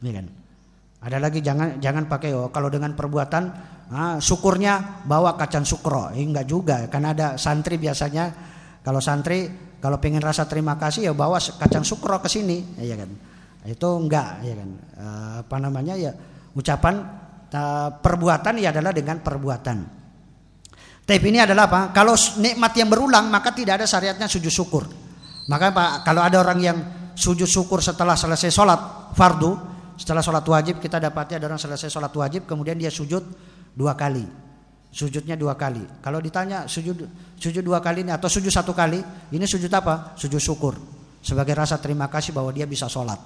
Ini kan ada lagi jangan jangan pakai oh kalau dengan perbuatan Nah, syukurnya bawa kacang sukro, eh, enggak juga, karena ada santri biasanya kalau santri kalau pengen rasa terima kasih ya bawa kacang sukro ke sini, ya kan. Itu enggak ya kan. Uh, apa namanya ya ucapan perbuatan ya adalah dengan perbuatan. Tapi ini adalah apa? Kalau nikmat yang berulang maka tidak ada syariatnya sujud syukur. Maka Pak, kalau ada orang yang sujud syukur setelah selesai sholat fardu, setelah sholat wajib kita dapati ada orang selesai sholat wajib kemudian dia sujud dua kali sujudnya dua kali. Kalau ditanya sujud sujud dua kali ini atau sujud satu kali, ini sujud apa? Sujud syukur sebagai rasa terima kasih bahwa dia bisa sholat.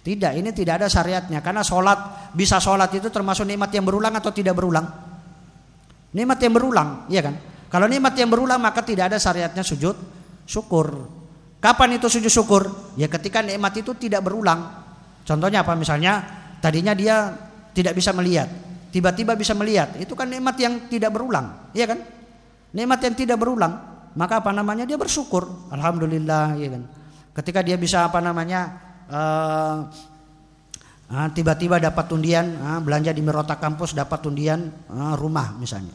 Tidak, ini tidak ada syariatnya karena sholat bisa sholat itu termasuk nikmat yang berulang atau tidak berulang. Nikmat yang berulang, iya kan? Kalau nikmat yang berulang maka tidak ada syariatnya sujud syukur. Kapan itu sujud syukur? Ya ketika nikmat itu tidak berulang. Contohnya apa? Misalnya tadinya dia tidak bisa melihat, tiba-tiba bisa melihat, itu kan nikmat yang tidak berulang, ya kan? Nikmat yang tidak berulang, maka apa namanya dia bersyukur, alhamdulillah, ya kan? Ketika dia bisa apa namanya uh, uh, tiba-tiba dapat undian, uh, belanja di Merota kampus dapat undian uh, rumah misalnya,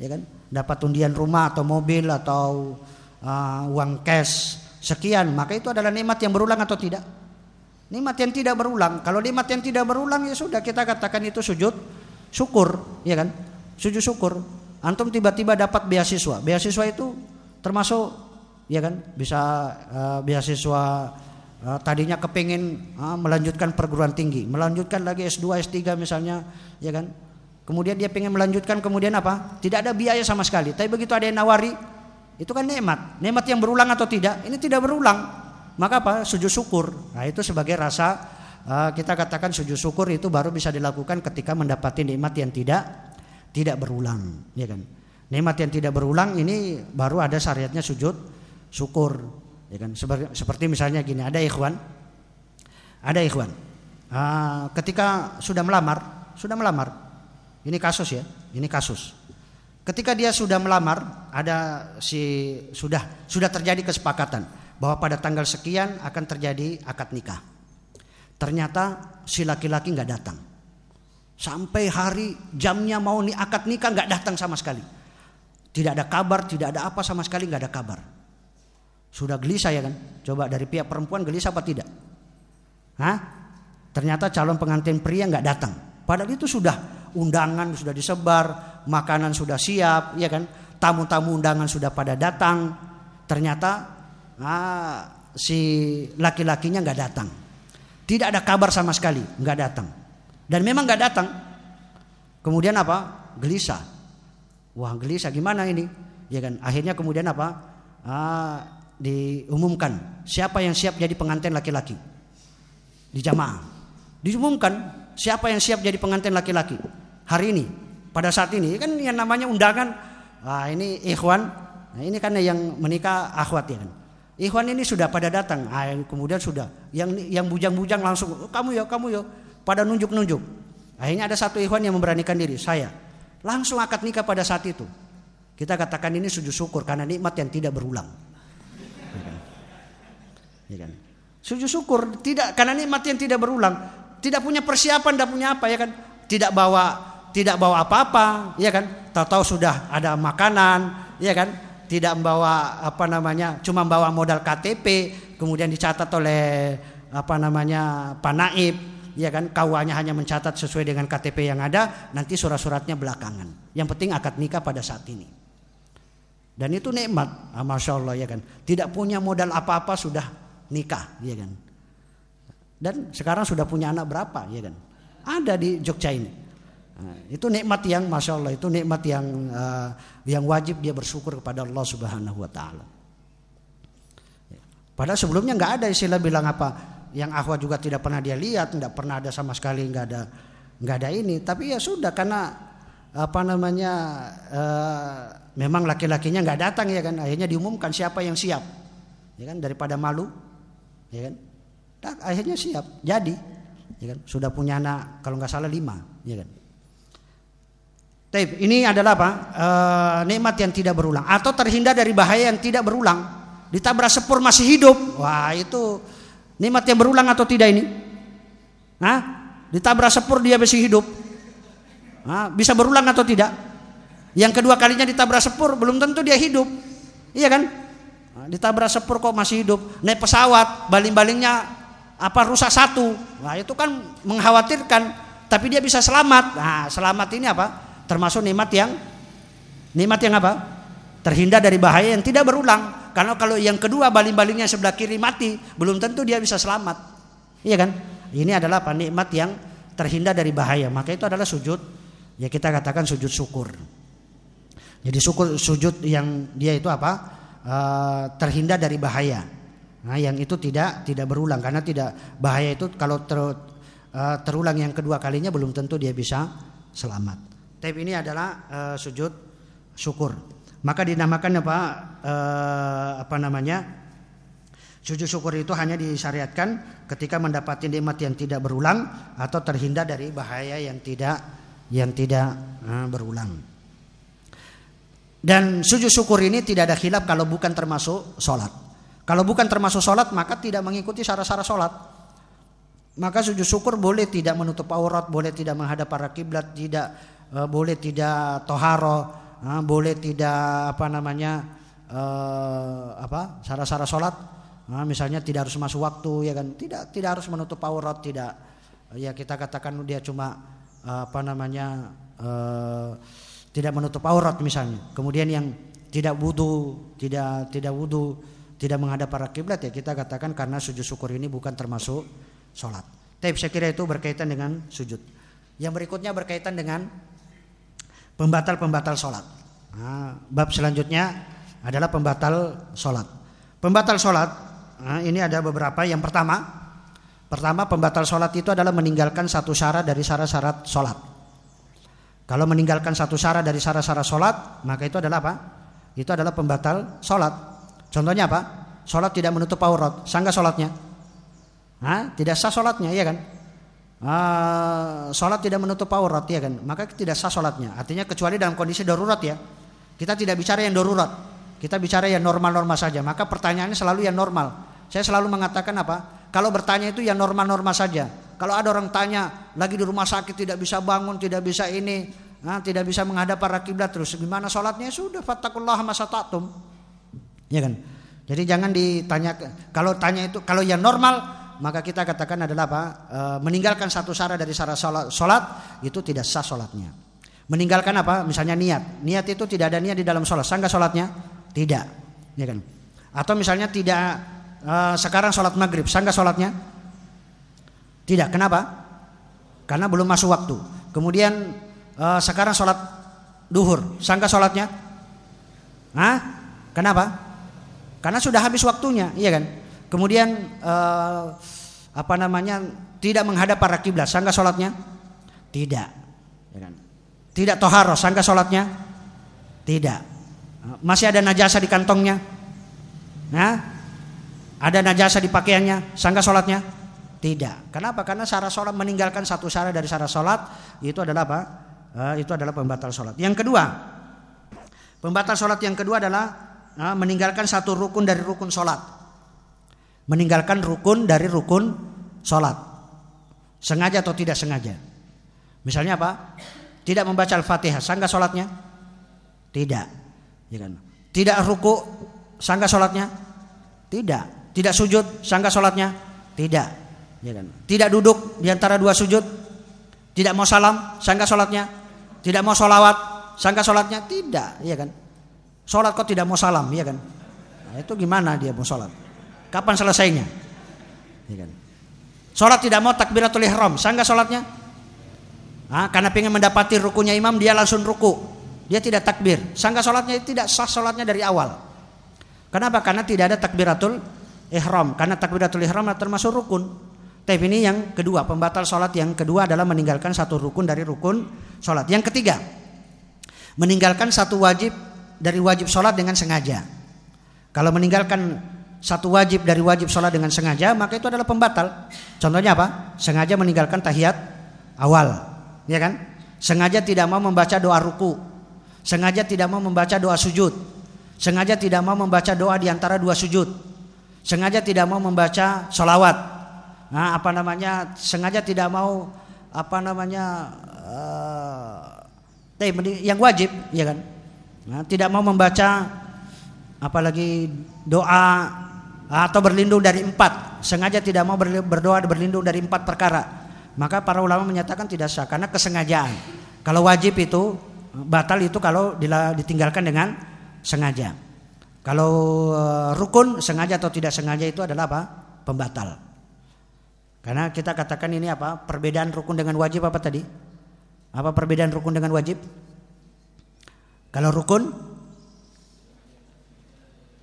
ya kan? Dapat undian rumah atau mobil atau uh, uang cash sekian, maka itu adalah nikmat yang berulang atau tidak? Nikmat yang tidak berulang. Kalau nikmat yang tidak berulang ya sudah kita katakan itu sujud syukur, ya kan? Sujud syukur. Antum tiba-tiba dapat beasiswa. Beasiswa itu termasuk ya kan bisa uh, beasiswa uh, tadinya kepingin uh, melanjutkan perguruan tinggi, melanjutkan lagi S2, S3 misalnya, ya kan? Kemudian dia pengen melanjutkan kemudian apa? Tidak ada biaya sama sekali. Tapi begitu ada yang nawari, itu kan nikmat. Nikmat yang berulang atau tidak? Ini tidak berulang. Maka apa? Sujud syukur. Nah, itu sebagai rasa uh, kita katakan sujud syukur itu baru bisa dilakukan ketika mendapati nikmat yang tidak tidak berulang, ya kan? Nikmat yang tidak berulang ini baru ada syariatnya sujud syukur, ya kan? Seperti, seperti misalnya gini, ada ikhwan, ada ikhwan, uh, ketika sudah melamar, sudah melamar, ini kasus ya, ini kasus. Ketika dia sudah melamar, ada si sudah sudah terjadi kesepakatan bahwa pada tanggal sekian akan terjadi akad nikah. Ternyata si laki-laki nggak datang. Sampai hari jamnya mau nih akad nikah nggak datang sama sekali. Tidak ada kabar, tidak ada apa sama sekali nggak ada kabar. Sudah gelisah ya kan? Coba dari pihak perempuan gelisah apa tidak? Hah? Ternyata calon pengantin pria nggak datang. Padahal itu sudah undangan sudah disebar, makanan sudah siap, ya kan? Tamu-tamu undangan sudah pada datang. Ternyata ah, si laki-lakinya nggak datang. Tidak ada kabar sama sekali, nggak datang. Dan memang nggak datang. Kemudian apa? Gelisah. Wah gelisah gimana ini? Ya kan. Akhirnya kemudian apa? Ah, diumumkan siapa yang siap jadi pengantin laki-laki di jamaah. Diumumkan siapa yang siap jadi pengantin laki-laki hari ini. Pada saat ini kan yang namanya undangan. Wah ini ikhwan. Nah, ini kan yang menikah akhwat ya kan. Ikhwan ini sudah pada datang, ah, kemudian sudah yang yang bujang-bujang langsung oh, kamu ya kamu ya pada nunjuk-nunjuk. Akhirnya ada satu ikhwan yang memberanikan diri, saya langsung akad nikah pada saat itu. Kita katakan ini sujud syukur karena nikmat yang tidak berulang. Ya kan? Ya kan? Sujud syukur tidak karena nikmat yang tidak berulang, tidak punya persiapan, tidak punya apa ya kan? Tidak bawa tidak bawa apa-apa, ya kan? Tahu-tahu sudah ada makanan, ya kan? Tidak membawa apa namanya cuma bawa modal KTP kemudian dicatat oleh apa namanya Pak Naib ya kan? Kawannya hanya mencatat sesuai dengan KTP yang ada nanti surat-suratnya belakangan. Yang penting akad nikah pada saat ini. Dan itu nikmat ah, masya Allah ya kan? Tidak punya modal apa-apa sudah nikah ya kan? Dan sekarang sudah punya anak berapa ya kan? Ada di Jogja ini Nah, itu nikmat yang masya Allah itu nikmat yang uh, yang wajib dia bersyukur kepada Allah Subhanahu Wa Taala. Padahal sebelumnya nggak ada istilah bilang apa yang akhwat juga tidak pernah dia lihat, tidak pernah ada sama sekali nggak ada nggak ada ini. Tapi ya sudah karena apa namanya uh, memang laki-lakinya nggak datang ya kan? Akhirnya diumumkan siapa yang siap ya kan? Daripada malu ya kan? Nah, akhirnya siap jadi ya kan? Sudah punya anak kalau nggak salah lima ya kan Taib, ini adalah apa? E, nikmat yang tidak berulang atau terhindar dari bahaya yang tidak berulang. Ditabrak sepur masih hidup. Wah, itu nikmat yang berulang atau tidak ini? Hah? Ditabrak sepur dia masih hidup. Hah? Bisa berulang atau tidak? Yang kedua kalinya ditabrak sepur belum tentu dia hidup. Iya kan? Ditabrak sepur kok masih hidup. Naik pesawat, baling-balingnya apa rusak satu. Nah, itu kan mengkhawatirkan, tapi dia bisa selamat. Nah, selamat ini apa? Termasuk nikmat yang nikmat yang apa? Terhindar dari bahaya yang tidak berulang. Karena kalau yang kedua baling-balingnya sebelah kiri mati, belum tentu dia bisa selamat. Iya kan? Ini adalah apa? Nikmat yang terhindar dari bahaya. Maka itu adalah sujud ya kita katakan sujud syukur. Jadi syukur sujud yang dia itu apa? Uh, terhindar dari bahaya. Nah, yang itu tidak tidak berulang karena tidak bahaya itu kalau ter, uh, terulang yang kedua kalinya belum tentu dia bisa selamat. Tapi ini adalah uh, sujud syukur. Maka dinamakan apa uh, apa namanya? Sujud syukur itu hanya disyariatkan ketika mendapati nikmat yang tidak berulang atau terhindar dari bahaya yang tidak yang tidak uh, berulang. Dan sujud syukur ini tidak ada khilaf kalau bukan termasuk sholat. Kalau bukan termasuk sholat maka tidak mengikuti syarat-syarat sholat. Maka sujud syukur boleh tidak menutup aurat, boleh tidak menghadap para kiblat, tidak uh, boleh tidak toharo, uh, boleh tidak apa namanya uh, apa syarat-syarat sholat Nah, misalnya tidak harus masuk waktu ya kan, tidak tidak harus menutup aurat, tidak ya kita katakan dia cuma apa namanya tidak menutup aurat misalnya. Kemudian yang tidak wudhu, tidak tidak wudhu, tidak menghadap para kiblat ya kita katakan karena sujud syukur ini bukan termasuk sholat. Tapi saya kira itu berkaitan dengan sujud. Yang berikutnya berkaitan dengan pembatal-pembatal sholat. Nah, bab selanjutnya adalah pembatal sholat. Pembatal sholat Nah, ini ada beberapa. Yang pertama, pertama pembatal sholat itu adalah meninggalkan satu syarat dari syarat-syarat sholat. Kalau meninggalkan satu syarat dari syarat-syarat sholat, maka itu adalah apa? Itu adalah pembatal sholat. Contohnya apa? Sholat tidak menutup aurat, sangga sholatnya? Hah? Tidak sah sholatnya, iya kan? Uh, sholat tidak menutup aurat, ya kan? Maka tidak sah sholatnya. Artinya kecuali dalam kondisi darurat ya. Kita tidak bicara yang darurat. Kita bicara yang normal-normal saja. Maka pertanyaannya selalu yang normal. Saya selalu mengatakan apa? Kalau bertanya itu ya normal-normal saja. Kalau ada orang tanya lagi di rumah sakit tidak bisa bangun, tidak bisa ini, nah, tidak bisa menghadap para kiblat terus gimana sholatnya? Sudah fattakullah masatatum. Ya kan? Jadi jangan ditanya kalau tanya itu kalau yang normal maka kita katakan adalah apa? E, meninggalkan satu syarat dari syarat sholat, sholat itu tidak sah sholatnya. Meninggalkan apa? Misalnya niat. Niat itu tidak ada niat di dalam sholat. Sah nggak sholatnya? Tidak. Ya kan? Atau misalnya tidak uh, sekarang sholat maghrib, sah nggak sholatnya? Tidak. Kenapa? Karena belum masuk waktu. Kemudian uh, sekarang sholat duhur, sah nggak sholatnya? Hah? Kenapa? Karena sudah habis waktunya, iya kan? Kemudian uh, apa namanya? Tidak menghadap para kiblat, sah nggak sholatnya? Tidak. Ya kan? Tidak toharoh, sah nggak sholatnya? Tidak. Masih ada najasa di kantongnya? Nah, ada najasa di pakaiannya, sangka sholatnya? Tidak. Kenapa? Karena syarat sholat meninggalkan satu syarat dari syarat sholat itu adalah apa? Uh, itu adalah pembatal sholat. Yang kedua, pembatal sholat yang kedua adalah uh, meninggalkan satu rukun dari rukun sholat. Meninggalkan rukun dari rukun sholat. Sengaja atau tidak sengaja. Misalnya apa? Tidak membaca Al-Fatihah, sangka sholatnya? Tidak. Ya kan? Tidak ruku, sangka sholatnya? Tidak. Tidak sujud, sangka sholatnya? Tidak. Ya kan? Tidak duduk di antara dua sujud? Tidak mau salam, sangka sholatnya? Tidak mau sholawat, sangka sholatnya? Tidak, ya kan? Sholat kok tidak mau salam, ya kan? Nah, itu gimana dia mau sholat? Kapan selesainya? Ya kan? Sholat tidak mau takbiratul ihram, sangka sholatnya? Nah, karena pengen mendapati rukunya imam, dia langsung ruku. Dia tidak takbir. Sangka sholatnya tidak sah sholatnya dari awal. Kenapa? Karena tidak ada takbiratul ihram karena takbiratul ihram termasuk rukun. Tapi ini yang kedua, pembatal sholat yang kedua adalah meninggalkan satu rukun dari rukun sholat. Yang ketiga, meninggalkan satu wajib dari wajib sholat dengan sengaja. Kalau meninggalkan satu wajib dari wajib sholat dengan sengaja, maka itu adalah pembatal. Contohnya apa? Sengaja meninggalkan tahiyat awal, ya kan? Sengaja tidak mau membaca doa ruku, sengaja tidak mau membaca doa sujud, sengaja tidak mau membaca doa di antara dua sujud, sengaja tidak mau membaca sholawat, nah, apa namanya, sengaja tidak mau apa namanya, uh, yang wajib, ya kan, nah, tidak mau membaca apalagi doa atau berlindung dari empat sengaja tidak mau berdoa berlindung dari empat perkara, maka para ulama menyatakan tidak sah karena kesengajaan. Kalau wajib itu batal itu kalau ditinggalkan dengan sengaja. Kalau eh, rukun sengaja atau tidak sengaja itu adalah apa? Pembatal. Karena kita katakan ini apa? Perbedaan rukun dengan wajib apa tadi? Apa perbedaan rukun dengan wajib? Kalau rukun,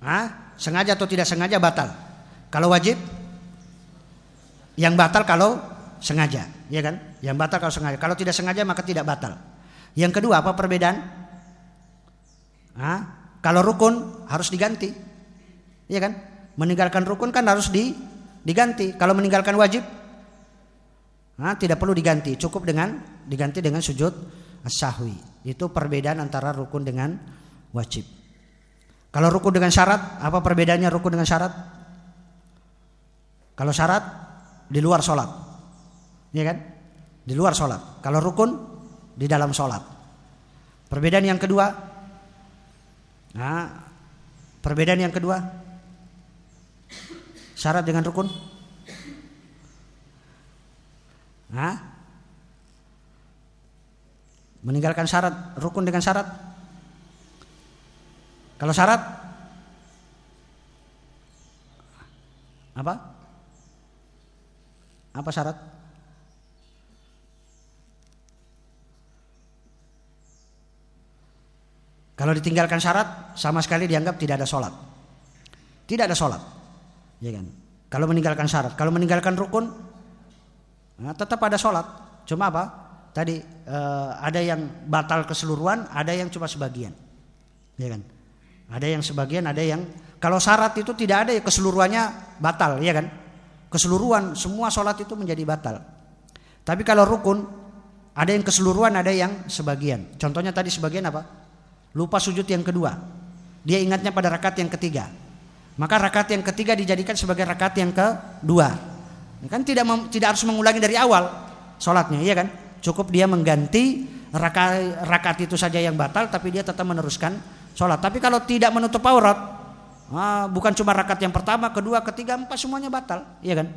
ah, sengaja atau tidak sengaja batal. Kalau wajib, yang batal kalau sengaja, ya kan? Yang batal kalau sengaja. Kalau tidak sengaja maka tidak batal. Yang kedua apa perbedaan? Ah, kalau rukun harus diganti. Iya kan? Meninggalkan rukun kan harus di, diganti. Kalau meninggalkan wajib nah, tidak perlu diganti, cukup dengan diganti dengan sujud sahwi. Itu perbedaan antara rukun dengan wajib. Kalau rukun dengan syarat, apa perbedaannya rukun dengan syarat? Kalau syarat di luar sholat, ya kan? Di luar sholat. Kalau rukun di dalam sholat. Perbedaan yang kedua, Nah, perbedaan yang kedua syarat dengan rukun. Nah, meninggalkan syarat, rukun dengan syarat. Kalau syarat apa? Apa syarat? Kalau ditinggalkan syarat sama sekali dianggap tidak ada sholat. Tidak ada sholat. Ya kan? Kalau meninggalkan syarat, kalau meninggalkan rukun, nah, tetap ada sholat. Cuma apa? Tadi eh, ada yang batal keseluruhan, ada yang cuma sebagian. Ya kan? Ada yang sebagian, ada yang kalau syarat itu tidak ada ya keseluruhannya batal, ya kan? Keseluruhan semua sholat itu menjadi batal. Tapi kalau rukun ada yang keseluruhan, ada yang sebagian. Contohnya tadi sebagian apa? Lupa sujud yang kedua. Dia ingatnya pada rakaat yang ketiga. Maka rakaat yang ketiga dijadikan sebagai rakaat yang kedua. Kan tidak tidak harus mengulangi dari awal sholatnya, iya kan? Cukup dia mengganti rakaat itu saja yang batal, tapi dia tetap meneruskan sholat. Tapi kalau tidak menutup aurat, ah, bukan cuma rakaat yang pertama, kedua, ketiga, empat semuanya batal, iya kan?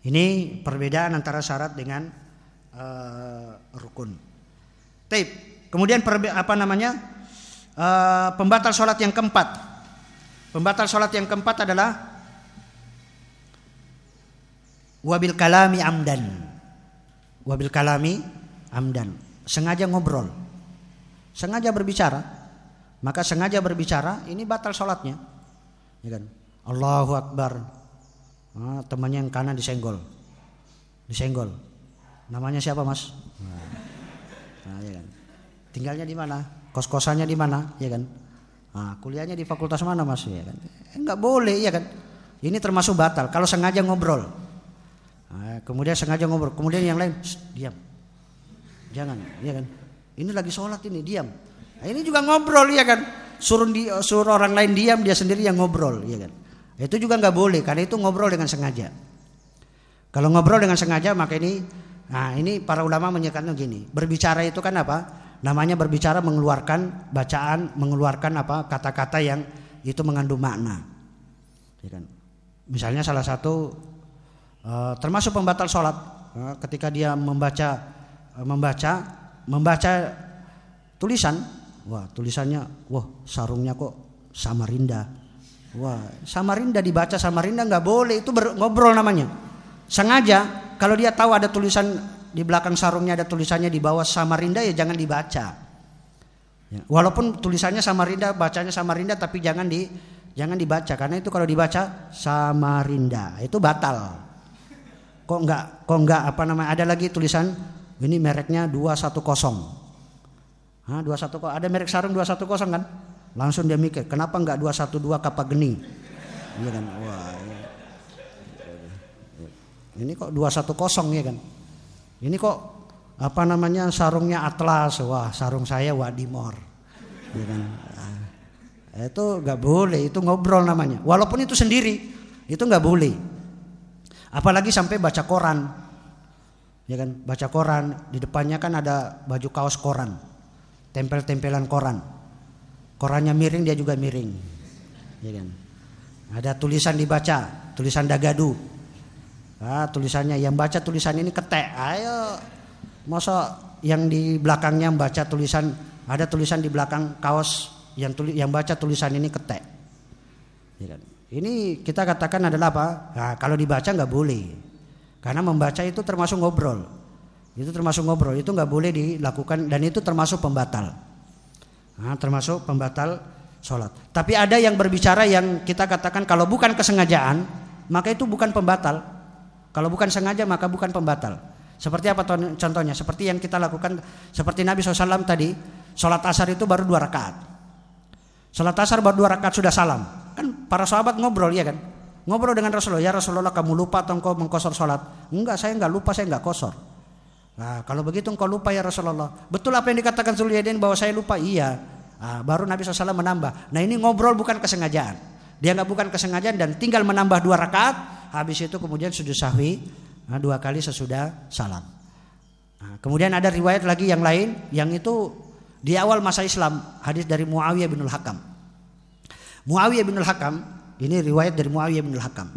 Ini perbedaan antara syarat dengan uh, rukun. Tape. Kemudian apa namanya? Uh, pembatal sholat yang keempat. Pembatal sholat yang keempat adalah wabil kalami amdan. Wabil kalami amdan. Sengaja ngobrol. Sengaja berbicara. Maka sengaja berbicara ini batal sholatnya. Ya kan? Allahu Akbar. Nah, temannya yang kanan disenggol. Disenggol. Namanya siapa mas? Nah, ya kan? Tinggalnya di mana? Kos-kosannya di mana? Ya kan? Nah, kuliahnya di fakultas mana mas? Ya kan? Eh, boleh, ya kan? Ini termasuk batal. Kalau sengaja ngobrol, nah, kemudian sengaja ngobrol, kemudian yang lain diam, jangan, ya kan? Ini lagi sholat ini diam. Nah, ini juga ngobrol, ya kan? Suruh di, suruh orang lain diam, dia sendiri yang ngobrol, ya kan? Itu juga nggak boleh, karena itu ngobrol dengan sengaja. Kalau ngobrol dengan sengaja, maka ini, nah ini para ulama menyatakan gini, berbicara itu kan apa? namanya berbicara mengeluarkan bacaan, mengeluarkan apa kata-kata yang itu mengandung makna. Ya kan? Misalnya salah satu uh, termasuk pembatal sholat uh, ketika dia membaca uh, membaca membaca tulisan, wah tulisannya, wah sarungnya kok Samarinda, wah Samarinda dibaca Samarinda nggak boleh itu ngobrol namanya. Sengaja kalau dia tahu ada tulisan di belakang sarungnya ada tulisannya di bawah Samarinda ya jangan dibaca. Ya, walaupun tulisannya Samarinda, bacanya Samarinda tapi jangan di jangan dibaca karena itu kalau dibaca Samarinda itu batal. Kok enggak kok enggak apa namanya ada lagi tulisan ini mereknya 210. Hah, 21 kok ada merek sarung 210 kan? Langsung dia mikir, kenapa enggak 212 kapal geni? Iya kan? Wah. Ya. Ini kok 210 ya kan? Ini kok apa namanya sarungnya atlas, wah sarung saya wadimor, ya kan? Nah, itu nggak boleh, itu ngobrol namanya. Walaupun itu sendiri, itu nggak boleh. Apalagi sampai baca koran, ya kan? Baca koran di depannya kan ada baju kaos koran, tempel-tempelan koran. Korannya miring dia juga miring, ya kan? Ada tulisan dibaca, tulisan dagadu. Ah, tulisannya yang baca tulisan ini ketek. Ayo, masa yang di belakangnya baca tulisan ada tulisan di belakang kaos yang tuli, yang baca tulisan ini ketek. Ya kan? Ini kita katakan adalah apa? Nah, kalau dibaca nggak boleh, karena membaca itu termasuk ngobrol. Itu termasuk ngobrol, itu nggak boleh dilakukan dan itu termasuk pembatal. Nah, termasuk pembatal sholat. Tapi ada yang berbicara yang kita katakan kalau bukan kesengajaan, maka itu bukan pembatal. Kalau bukan sengaja maka bukan pembatal. Seperti apa contohnya? Seperti yang kita lakukan seperti Nabi SAW tadi, sholat asar itu baru dua rakaat. Sholat asar baru dua rakaat sudah salam. Kan para sahabat ngobrol ya kan? Ngobrol dengan Rasulullah, ya Rasulullah kamu lupa atau engkau mengkosor sholat? Enggak, saya enggak lupa, saya enggak kosor. Nah, kalau begitu engkau lupa ya Rasulullah. Betul apa yang dikatakan Zuliyadin bahwa saya lupa? Iya. Nah, baru Nabi SAW menambah. Nah ini ngobrol bukan kesengajaan. Dia nggak bukan kesengajaan dan tinggal menambah dua rakaat. Habis itu kemudian sujud sahwi nah, dua kali sesudah salam. Nah, kemudian ada riwayat lagi yang lain yang itu di awal masa Islam hadis dari Muawiyah bin Al-Hakam. Muawiyah bin Al-Hakam ini riwayat dari Muawiyah bin Al-Hakam.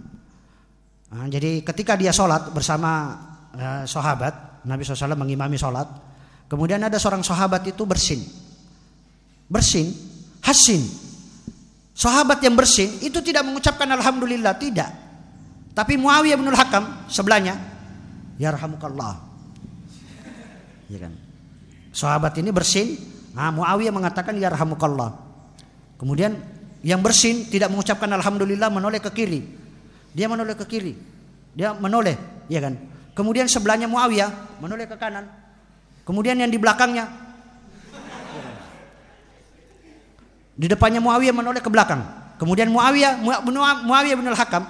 Nah, jadi ketika dia sholat bersama uh, sahabat Nabi SAW mengimami sholat, kemudian ada seorang sahabat itu bersin bersin, hasin. Sahabat yang bersin itu tidak mengucapkan alhamdulillah, tidak. Tapi Muawiyah bin Hakam sebelahnya, ya rahmukallah. Ya kan? Sahabat ini bersin, nah Muawiyah mengatakan ya rahmukallah. Kemudian yang bersin tidak mengucapkan alhamdulillah menoleh ke kiri. Dia menoleh ke kiri. Dia menoleh, ya kan? Kemudian sebelahnya Muawiyah menoleh ke kanan. Kemudian yang di belakangnya Di depannya Muawiyah menoleh ke belakang. Kemudian Muawiyah Muawiyah bin Al-Hakam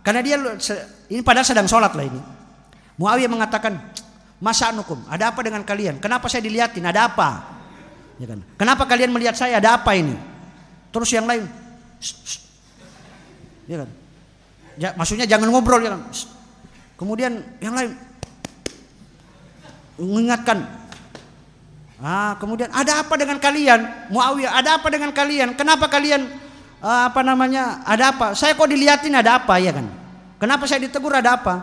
karena dia ini padahal sedang sholat lah ini. Muawiyah mengatakan, "Masa anukum, ada apa dengan kalian? Kenapa saya dilihatin? Ada apa?" Ya kan? Kenapa kalian melihat saya? Ada apa ini? Terus yang lain, ya kan? Ya, maksudnya jangan ngobrol ya kan. Kemudian yang lain mengingatkan, Ah, kemudian ada apa dengan kalian? Muawiyah, ada apa dengan kalian? Kenapa kalian uh, apa namanya? Ada apa? Saya kok dilihatin ada apa ya kan? Kenapa saya ditegur ada apa?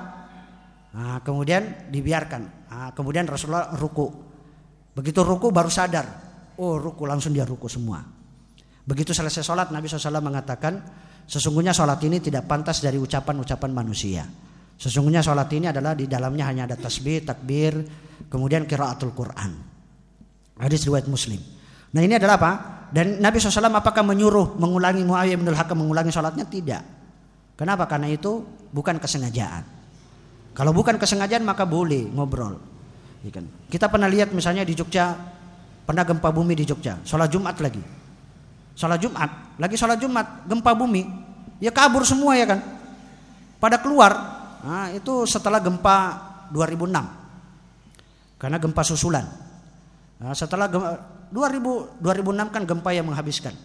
Ah, kemudian dibiarkan. Ah, kemudian Rasulullah ruku. Begitu ruku baru sadar. Oh, ruku langsung dia ruku semua. Begitu selesai sholat Nabi SAW mengatakan sesungguhnya sholat ini tidak pantas dari ucapan-ucapan manusia. Sesungguhnya sholat ini adalah di dalamnya hanya ada tasbih, takbir, kemudian kiraatul Quran. Hadis riwayat Muslim. Nah ini adalah apa? Dan Nabi SAW apakah menyuruh mengulangi Muawiyah bin Al-Hakam mengulangi sholatnya? Tidak. Kenapa? Karena itu bukan kesengajaan. Kalau bukan kesengajaan maka boleh ngobrol. Ya kan? Kita pernah lihat misalnya di Jogja, pernah gempa bumi di Jogja, sholat Jumat lagi. Sholat Jumat, lagi sholat Jumat, gempa bumi, ya kabur semua ya kan. Pada keluar, nah, itu setelah gempa 2006. Karena gempa susulan. Nah, setelah 2000 2006 kan gempa yang menghabiskan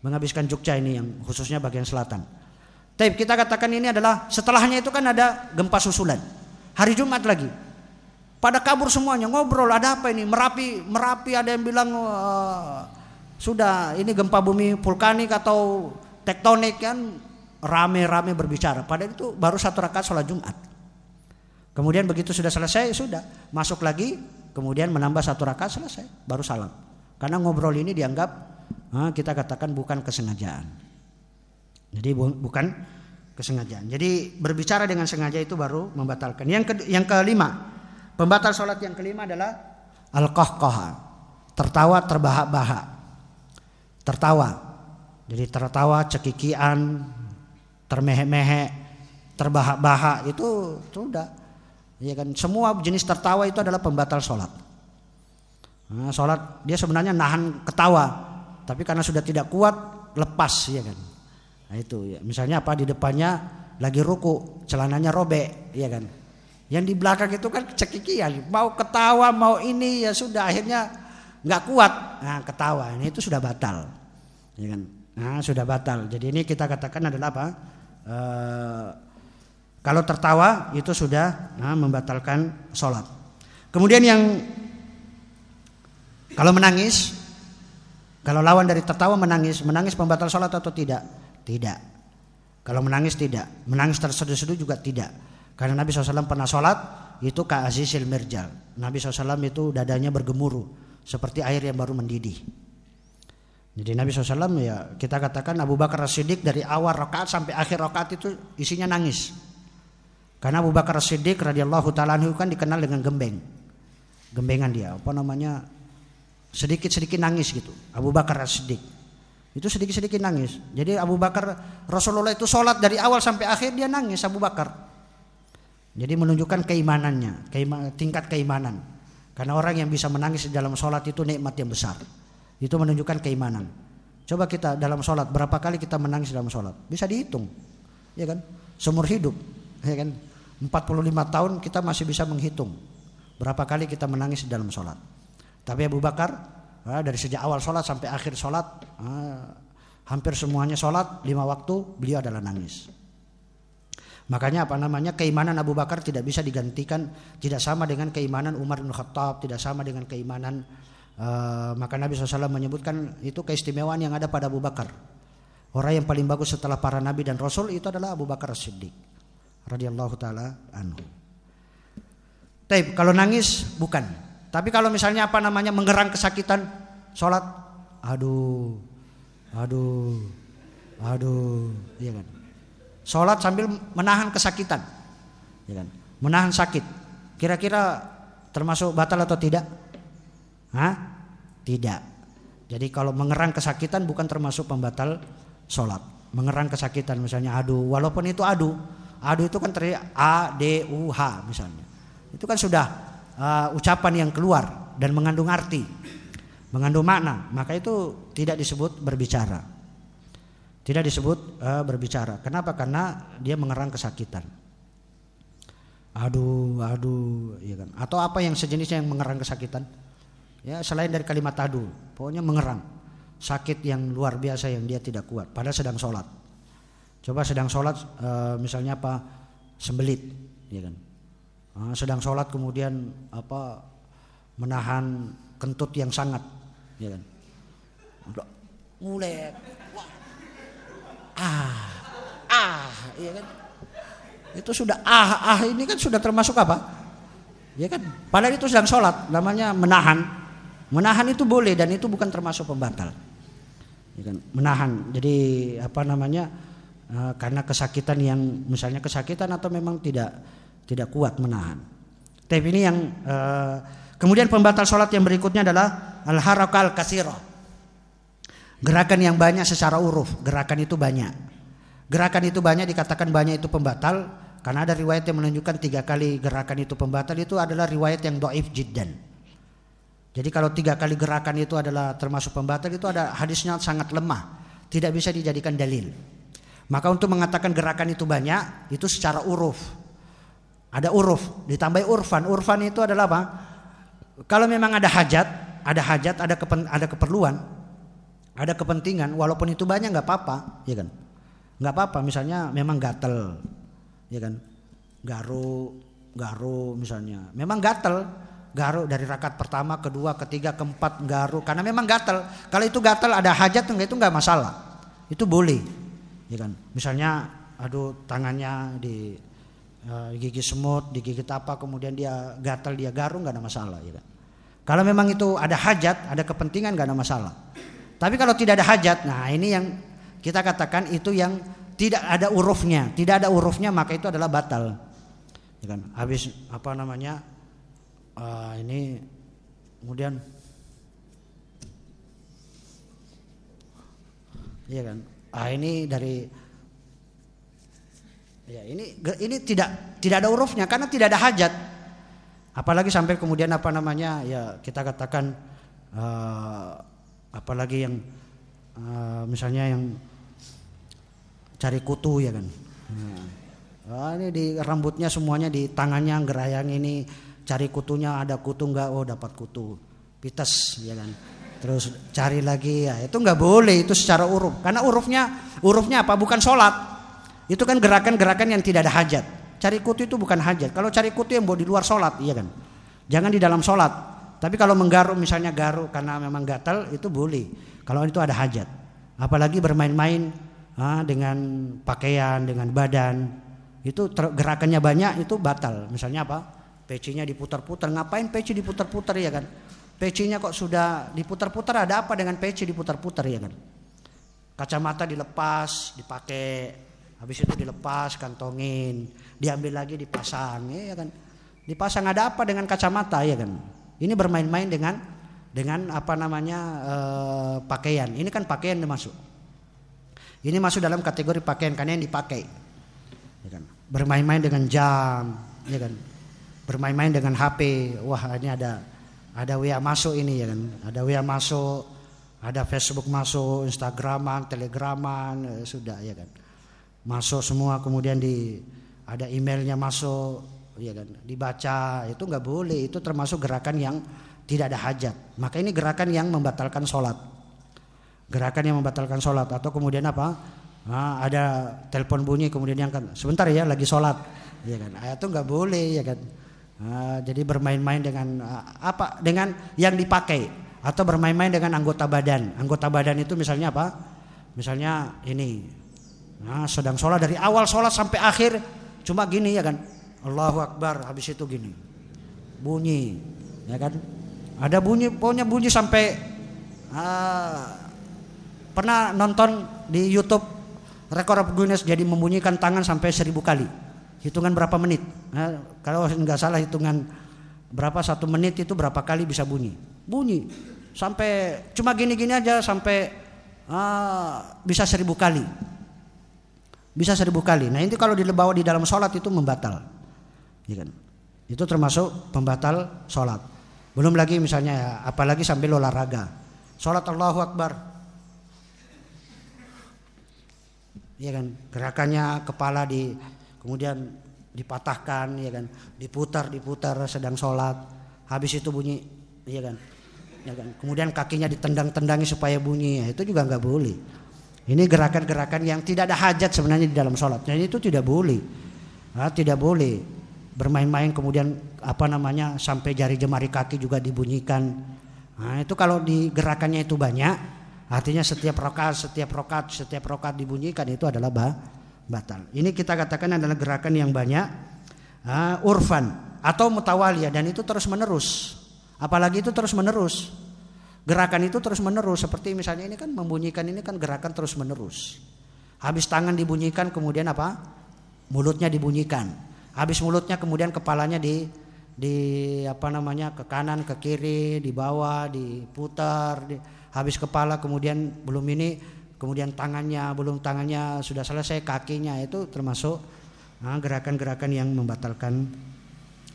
menghabiskan Jogja ini yang khususnya bagian selatan. Tapi kita katakan ini adalah setelahnya itu kan ada gempa susulan. Hari Jumat lagi. Pada kabur semuanya ngobrol ada apa ini? Merapi Merapi ada yang bilang uh, sudah ini gempa bumi vulkanik atau tektonik kan rame-rame berbicara. Pada itu baru satu rakaat sholat Jumat. Kemudian begitu sudah selesai sudah masuk lagi kemudian menambah satu rakaat selesai, baru salam. Karena ngobrol ini dianggap nah, kita katakan bukan kesengajaan. Jadi bu bukan kesengajaan. Jadi berbicara dengan sengaja itu baru membatalkan. Yang ke yang kelima, pembatal sholat yang kelima adalah al qahqaha tertawa terbahak-bahak. Tertawa. Jadi tertawa cekikian, termehek-mehek, terbahak-bahak itu sudah Ya kan semua jenis tertawa itu adalah pembatal sholat. Nah, sholat dia sebenarnya nahan ketawa, tapi karena sudah tidak kuat lepas ya kan. Nah itu ya. Misalnya apa di depannya lagi ruku, celananya robek, ya kan. Yang di belakang itu kan cekikian, mau ketawa mau ini ya sudah akhirnya nggak kuat, nah ketawa. Ini itu sudah batal, ya kan. Nah sudah batal. Jadi ini kita katakan adalah apa? Uh, kalau tertawa itu sudah nah, membatalkan sholat. Kemudian yang kalau menangis, kalau lawan dari tertawa menangis, menangis pembatal sholat atau tidak? Tidak. Kalau menangis tidak, menangis terseduh-seduh juga tidak. Karena Nabi SAW pernah sholat itu ka azizil mirjal. Nabi SAW itu dadanya bergemuruh seperti air yang baru mendidih. Jadi Nabi SAW ya kita katakan Abu Bakar As-Siddiq dari awal rakaat sampai akhir rakaat itu isinya nangis. Karena Abu Bakar As-Siddiq radhiyallahu taala kan dikenal dengan gembeng. Gembengan dia, apa namanya? Sedikit-sedikit nangis gitu. Abu Bakar As-Siddiq. Itu sedikit-sedikit nangis. Jadi Abu Bakar Rasulullah itu sholat dari awal sampai akhir dia nangis Abu Bakar. Jadi menunjukkan keimanannya, keima, tingkat keimanan. Karena orang yang bisa menangis dalam sholat itu nikmat yang besar. Itu menunjukkan keimanan. Coba kita dalam sholat berapa kali kita menangis dalam sholat? Bisa dihitung, ya kan? Seumur hidup, ya kan? 45 tahun kita masih bisa menghitung berapa kali kita menangis dalam sholat. Tapi Abu Bakar ah, dari sejak awal sholat sampai akhir sholat, ah, hampir semuanya sholat lima waktu beliau adalah nangis. Makanya apa namanya keimanan Abu Bakar tidak bisa digantikan tidak sama dengan keimanan Umar bin Khattab, tidak sama dengan keimanan uh, maka Nabi SAW menyebutkan itu keistimewaan yang ada pada Abu Bakar. Orang yang paling bagus setelah para nabi dan rasul itu adalah Abu Bakar As-Siddiq radhiyallahu taala anhu. Tapi kalau nangis bukan. Tapi kalau misalnya apa namanya mengerang kesakitan sholat, aduh, aduh, aduh, iya kan. Sholat sambil menahan kesakitan. Ya kan? Menahan sakit. Kira-kira termasuk batal atau tidak? Hah? Tidak. Jadi kalau mengerang kesakitan bukan termasuk pembatal sholat. Mengerang kesakitan misalnya adu. Walaupun itu adu. Adu itu kan terdiri A, D, U, H misalnya. Itu kan sudah uh, ucapan yang keluar dan mengandung arti. Mengandung makna. Maka itu tidak disebut berbicara. Tidak disebut uh, berbicara. Kenapa? Karena dia mengerang kesakitan. Aduh, aduh, ya kan. Atau apa yang sejenisnya yang mengerang kesakitan? Ya, selain dari kalimat aduh, pokoknya mengerang. Sakit yang luar biasa yang dia tidak kuat padahal sedang sholat. Coba sedang sholat uh, misalnya apa? Sembelit, ya kan. Uh, sedang sholat kemudian apa menahan kentut yang sangat, ya kan. Mulai ah ah iya kan itu sudah ah ah ini kan sudah termasuk apa ya kan padahal itu sedang sholat namanya menahan menahan itu boleh dan itu bukan termasuk pembatal. Ya kan? Menahan. Jadi apa namanya uh, karena kesakitan yang misalnya kesakitan atau memang tidak tidak kuat menahan. Tapi ini yang uh, kemudian pembatal sholat yang berikutnya adalah al harakal kasiro Gerakan yang banyak secara uruf, gerakan itu banyak. Gerakan itu banyak dikatakan banyak itu pembatal karena ada riwayat yang menunjukkan tiga kali gerakan itu pembatal itu adalah riwayat yang doif jiddan. Jadi kalau tiga kali gerakan itu adalah termasuk pembatal itu ada hadisnya sangat lemah, tidak bisa dijadikan dalil. Maka untuk mengatakan gerakan itu banyak itu secara uruf. Ada uruf, ditambah urfan. Urfan itu adalah apa? Kalau memang ada hajat, ada hajat, ada ada keperluan, ada kepentingan walaupun itu banyak nggak apa-apa ya kan nggak apa-apa misalnya memang gatel ya kan garu garu misalnya memang gatel garu dari rakaat pertama kedua ketiga keempat garu karena memang gatel kalau itu gatel ada hajat enggak itu nggak masalah. Itu boleh. Ya kan? Misalnya aduh tangannya di uh, gigi semut digigit apa kemudian dia gatel dia garu nggak ada masalah ya kan? Kalau memang itu ada hajat ada kepentingan nggak ada masalah. Tapi kalau tidak ada hajat, nah ini yang kita katakan itu yang tidak ada urufnya, tidak ada urufnya maka itu adalah batal. Ya kan? Habis apa namanya? Uh, ini kemudian Iya kan? Ah ini dari ya ini ini tidak tidak ada urufnya karena tidak ada hajat. Apalagi sampai kemudian apa namanya? Ya kita katakan uh, apalagi yang uh, misalnya yang cari kutu ya kan nah, ini di rambutnya semuanya di tangannya gerayang ini cari kutunya ada kutu enggak oh dapat kutu. Pites ya kan. Terus cari lagi ya itu nggak boleh itu secara uruf. Karena urufnya urufnya apa? Bukan sholat. Itu kan gerakan-gerakan yang tidak ada hajat. Cari kutu itu bukan hajat. Kalau cari kutu yang bawa di luar sholat iya kan. Jangan di dalam sholat. Tapi kalau menggaruk misalnya garuk karena memang gatal itu boleh. Kalau itu ada hajat. Apalagi bermain-main dengan pakaian, dengan badan, itu gerakannya banyak itu batal. Misalnya apa? Pecinya diputar-putar. Ngapain peci diputar-putar ya kan? Pecinya kok sudah diputar-putar ada apa dengan peci diputar-putar ya kan? Kacamata dilepas, dipakai, habis itu dilepas, kantongin, diambil lagi dipasang ya kan? Dipasang ada apa dengan kacamata ya kan? Ini bermain-main dengan dengan apa namanya e, pakaian. Ini kan pakaian masuk. Ini masuk dalam kategori pakaian karena yang dipakai. Ya kan? Bermain-main dengan jam, ya kan? Bermain-main dengan HP. Wah, ini ada ada WA masuk ini ya kan. Ada WA masuk, ada Facebook masuk, Instagraman, Telegraman, eh, sudah ya kan. Masuk semua kemudian di ada emailnya masuk, ya kan. Dibaca, itu nggak boleh. Itu termasuk gerakan yang tidak ada hajat. Maka ini gerakan yang membatalkan sholat gerakan yang membatalkan sholat atau kemudian apa nah, ada telepon bunyi kemudian yang kan sebentar ya lagi sholat ya kan ayat itu nggak boleh ya kan nah, jadi bermain-main dengan apa dengan yang dipakai atau bermain-main dengan anggota badan. Anggota badan itu misalnya apa? Misalnya ini nah sedang sholat dari awal sholat sampai akhir cuma gini ya kan? Allahu Akbar habis itu gini bunyi ya kan? Ada bunyi pokoknya bunyi sampai ah, Pernah nonton di YouTube rekor Guinness jadi membunyikan tangan sampai seribu kali. Hitungan berapa menit? Nah, kalau nggak salah hitungan berapa satu menit itu berapa kali bisa bunyi? Bunyi sampai cuma gini-gini aja sampai uh, bisa seribu kali. Bisa seribu kali. Nah itu kalau dibawa di dalam sholat itu membatal. Ya kan? Itu termasuk pembatal sholat. Belum lagi misalnya ya, apalagi sambil olahraga. Sholat Allahu Akbar ya kan gerakannya kepala di kemudian dipatahkan ya kan. Diputar diputar sedang sholat. Habis itu bunyi ya kan. Ya kan. Kemudian kakinya ditendang-tendangi supaya bunyi. Ya, itu juga nggak boleh. Ini gerakan-gerakan yang tidak ada hajat sebenarnya di dalam sholat. Jadi itu tidak boleh. Nah, tidak boleh. Bermain-main kemudian apa namanya sampai jari jemari kaki juga dibunyikan. Nah itu kalau di gerakannya itu banyak Artinya setiap rokat, setiap rokat, setiap rokat dibunyikan itu adalah bah, batal. Ini kita katakan adalah gerakan yang banyak uh, urfan atau mutawalia dan itu terus menerus. Apalagi itu terus menerus. Gerakan itu terus menerus seperti misalnya ini kan membunyikan ini kan gerakan terus menerus. Habis tangan dibunyikan kemudian apa? Mulutnya dibunyikan. Habis mulutnya kemudian kepalanya di di apa namanya ke kanan ke kiri di bawah diputar di, habis kepala kemudian belum ini kemudian tangannya belum tangannya sudah selesai kakinya itu termasuk ah, gerakan-gerakan yang membatalkan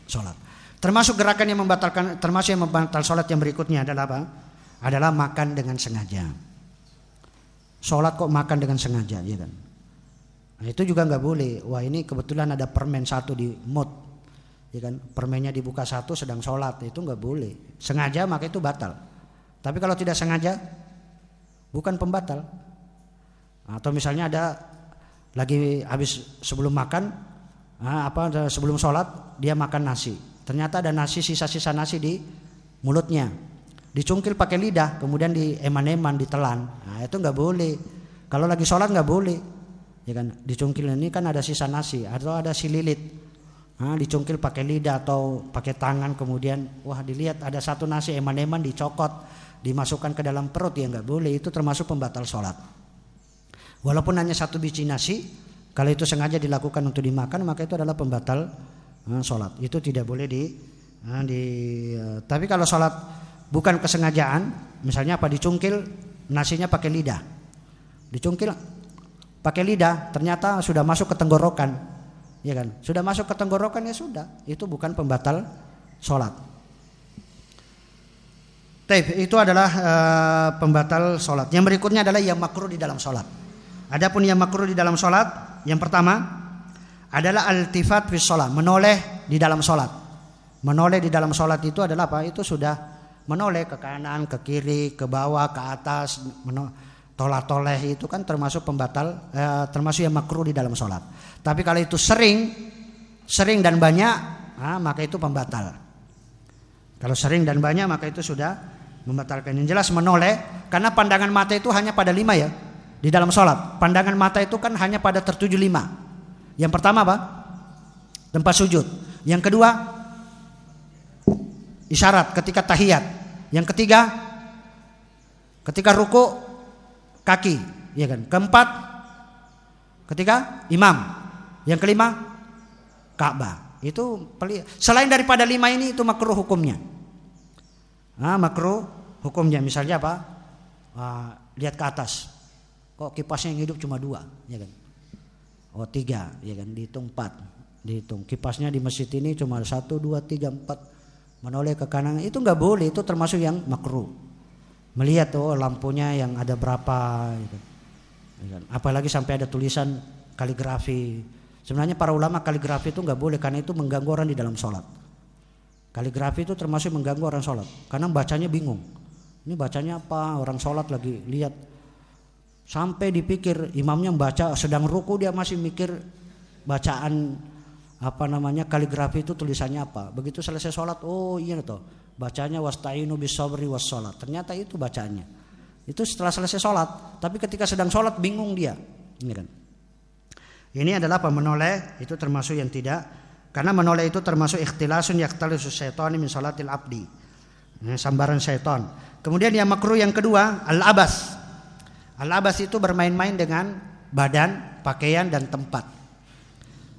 sholat. Termasuk gerakan yang membatalkan termasuk yang membatal sholat yang berikutnya adalah apa? Adalah makan dengan sengaja. Sholat kok makan dengan sengaja ya kan? Nah, itu juga nggak boleh. Wah ini kebetulan ada permen satu di mod ya kan? Permennya dibuka satu sedang sholat itu nggak boleh. Sengaja maka itu batal. Tapi kalau tidak sengaja bukan pembatal. Atau misalnya ada lagi habis sebelum makan apa sebelum sholat dia makan nasi. Ternyata ada nasi sisa-sisa nasi di mulutnya. Dicungkil pakai lidah, kemudian di eman-eman ditelan. Nah, itu nggak boleh. Kalau lagi sholat nggak boleh. Ya kan, dicungkil ini kan ada sisa nasi atau ada si lilit. Nah, dicungkil pakai lidah atau pakai tangan kemudian wah dilihat ada satu nasi eman-eman dicokot dimasukkan ke dalam perut ya nggak boleh itu termasuk pembatal sholat walaupun hanya satu biji nasi kalau itu sengaja dilakukan untuk dimakan maka itu adalah pembatal uh, sholat. Itu tidak boleh di, uh, di uh, tapi kalau sholat bukan kesengajaan misalnya apa dicungkil nasinya pakai lidah. Dicungkil pakai lidah ternyata sudah masuk ke tenggorokan. Ya kan? Sudah masuk ke tenggorokan ya sudah. Itu bukan pembatal sholat. Taib, itu adalah uh, pembatal sholat. Yang berikutnya adalah yang makruh di dalam sholat. Adapun yang makruh di dalam sholat, yang pertama adalah altifat fi sholat, menoleh di dalam sholat. Menoleh di dalam sholat itu adalah apa? Itu sudah menoleh ke kanan, ke kiri, ke bawah, ke atas, tolak-toleh itu kan termasuk pembatal, eh, termasuk yang makruh di dalam sholat. Tapi kalau itu sering, sering dan banyak, nah, maka itu pembatal. Kalau sering dan banyak maka itu sudah membatalkan. Yang jelas menoleh karena pandangan mata itu hanya pada lima ya. Di dalam sholat. Pandangan mata itu kan hanya pada tertuju lima. Yang pertama apa? Tempat sujud. Yang kedua isyarat ketika tahiyat. Yang ketiga ketika ruku kaki, ya kan? Keempat ketika imam. Yang kelima Ka'bah. Itu selain daripada lima ini itu makruh hukumnya. Nah, makruh hukumnya misalnya apa? Uh, lihat ke atas. Kok kipasnya yang hidup cuma dua, ya kan? Oh tiga, ya kan? Dihitung empat, dihitung. Kipasnya di masjid ini cuma satu, dua, tiga, empat. Menoleh ke kanan itu nggak boleh. Itu termasuk yang makruh. Melihat oh lampunya yang ada berapa, gitu. Apalagi sampai ada tulisan kaligrafi. Sebenarnya para ulama kaligrafi itu nggak boleh karena itu mengganggu orang di dalam sholat. Kaligrafi itu termasuk mengganggu orang sholat karena bacanya bingung. Ini bacanya apa? Orang sholat lagi lihat sampai dipikir imamnya baca sedang ruku dia masih mikir bacaan apa namanya kaligrafi itu tulisannya apa. Begitu selesai sholat, oh iya toh bacanya wasta'inu bisabri was sholat. Ternyata itu bacaannya. Itu setelah selesai sholat. Tapi ketika sedang sholat bingung dia. Ini kan. Ini adalah pemenoleh itu termasuk yang tidak karena menoleh itu termasuk ikhtilasun yaktalisu syaitan min salatil abdi. Sambaran syaitan. Kemudian yang makruh yang kedua, al-abas. Al-abas itu bermain-main dengan badan, pakaian dan tempat.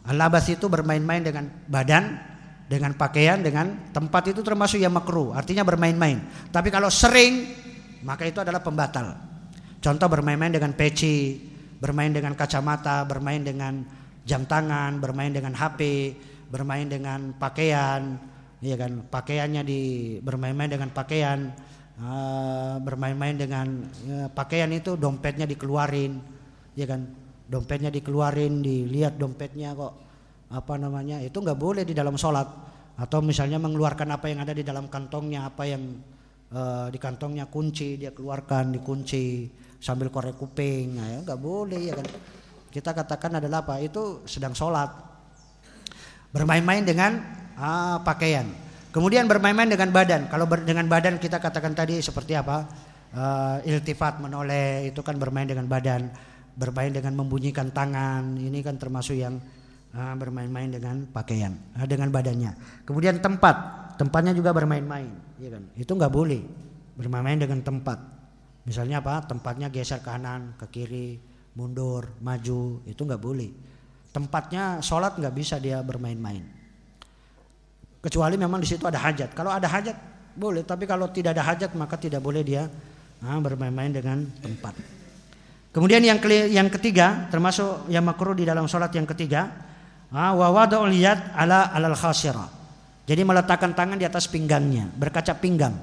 Al-abas itu bermain-main dengan badan, dengan pakaian, dengan tempat itu termasuk yang makruh. Artinya bermain-main. Tapi kalau sering, maka itu adalah pembatal. Contoh bermain-main dengan peci, bermain dengan kacamata, bermain dengan jam tangan, bermain dengan HP, bermain dengan pakaian, ya kan? Pakaiannya di bermain-main dengan pakaian, uh, bermain-main dengan uh, pakaian itu dompetnya dikeluarin, ya kan? Dompetnya dikeluarin, dilihat dompetnya kok apa namanya? Itu nggak boleh di dalam sholat atau misalnya mengeluarkan apa yang ada di dalam kantongnya, apa yang uh, di kantongnya kunci dia keluarkan dikunci sambil korek kuping, nah, ya nggak boleh ya kan? Kita katakan adalah apa? Itu sedang sholat Bermain-main dengan ah, pakaian. Kemudian bermain-main dengan badan. Kalau dengan badan kita katakan tadi seperti apa? Uh, iltifat menoleh itu kan bermain dengan badan. Bermain dengan membunyikan tangan. Ini kan termasuk yang uh, bermain-main dengan pakaian, uh, dengan badannya. Kemudian tempat. Tempatnya juga bermain-main, ya kan? Itu nggak boleh bermain-main dengan tempat. Misalnya apa? Tempatnya geser kanan, ke kiri, mundur, maju, itu nggak boleh tempatnya sholat nggak bisa dia bermain-main. Kecuali memang di situ ada hajat. Kalau ada hajat boleh, tapi kalau tidak ada hajat maka tidak boleh dia nah, bermain-main dengan tempat. Kemudian yang yang ketiga termasuk yang makruh di dalam sholat yang ketiga, ah, wa wada'ul yad ala alal khasira. Jadi meletakkan tangan di atas pinggangnya, berkaca pinggang.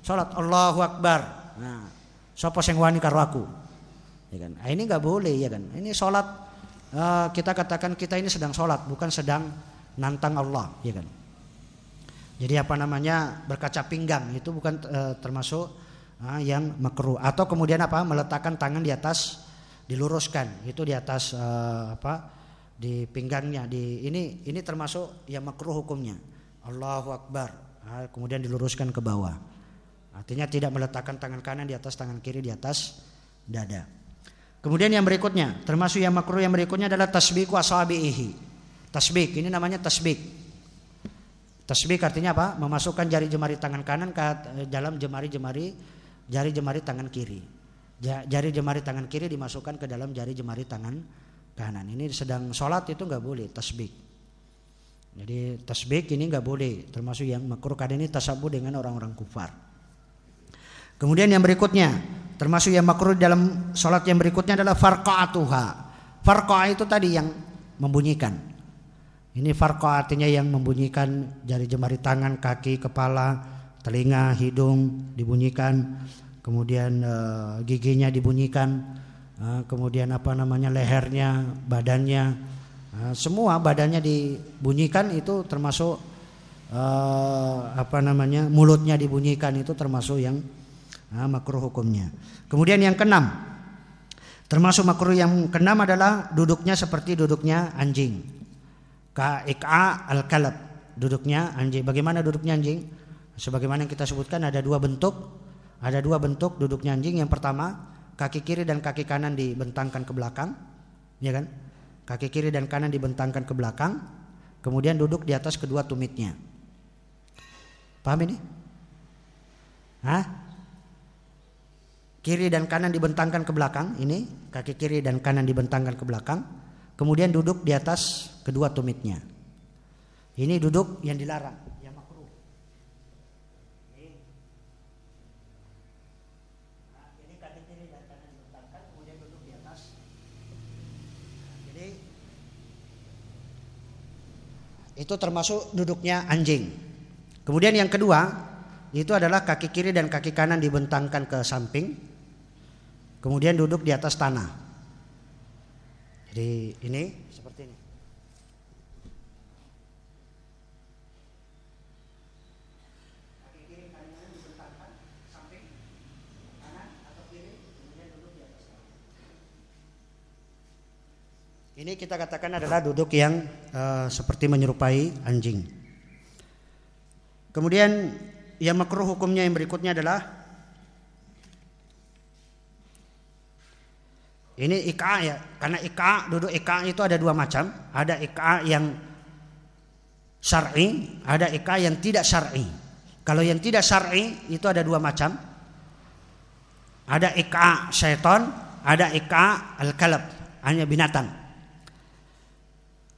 Sholat Allahu Akbar. Nah, sopo sing wani karo aku. Ya kan? Nah, ini nggak boleh ya kan. Ini sholat uh, kita katakan kita ini sedang sholat bukan sedang nantang Allah ya kan jadi apa namanya berkaca pinggang. Itu bukan uh, termasuk uh, yang makruh. Atau kemudian apa meletakkan tangan di atas diluruskan. Itu di atas uh, apa di pinggangnya. Di ini ini termasuk yang makruh hukumnya. Allahu Akbar. Uh, kemudian diluruskan ke bawah. Artinya tidak meletakkan tangan kanan di atas tangan kiri di atas dada. Kemudian yang berikutnya, termasuk yang makruh yang berikutnya adalah tasbiku asabihi. Tasbik, ini namanya tasbik. Tasbik artinya apa? Memasukkan jari jemari tangan kanan ke dalam jemari-jemari jari jemari tangan kiri. Jari jemari tangan kiri dimasukkan ke dalam jari jemari tangan kanan. Ini sedang sholat itu nggak boleh tasbik. Jadi tasbik ini nggak boleh, termasuk yang makruh karena ini tasabuh dengan orang-orang kufar. Kemudian yang berikutnya, Termasuk yang makruh dalam sholat yang berikutnya adalah farqa'atuha. Farqa' itu tadi yang membunyikan. Ini farqa' artinya yang membunyikan jari jemari tangan, kaki, kepala, telinga, hidung dibunyikan. Kemudian uh, giginya dibunyikan. Uh, kemudian apa namanya lehernya, badannya. Uh, semua badannya dibunyikan itu termasuk uh, apa namanya mulutnya dibunyikan itu termasuk yang Nah, makruh hukumnya. Kemudian yang keenam, termasuk makruh yang keenam adalah duduknya seperti duduknya anjing. Ka al kalab, duduknya anjing. Bagaimana duduknya anjing? Sebagaimana yang kita sebutkan ada dua bentuk. Ada dua bentuk duduknya anjing. Yang pertama, kaki kiri dan kaki kanan dibentangkan ke belakang, ya kan? Kaki kiri dan kanan dibentangkan ke belakang, kemudian duduk di atas kedua tumitnya. Paham ini? Hah? Kiri dan kanan dibentangkan ke belakang, ini kaki kiri dan kanan dibentangkan ke belakang, kemudian duduk di atas kedua tumitnya. Ini duduk yang dilarang. Itu termasuk duduknya anjing. Kemudian yang kedua, itu adalah kaki kiri dan kaki kanan dibentangkan ke samping. Kemudian duduk di atas tanah. Jadi ini seperti ini. Ini kita katakan adalah duduk yang uh, seperti menyerupai anjing. Kemudian yang makruh hukumnya yang berikutnya adalah ini ika ya, karena ika duduk ika itu ada dua macam, ada ika yang syar'i, ada ika yang tidak syar'i. Kalau yang tidak syar'i itu ada dua macam. Ada ika syaitan, ada ika al-kalab, hanya binatang.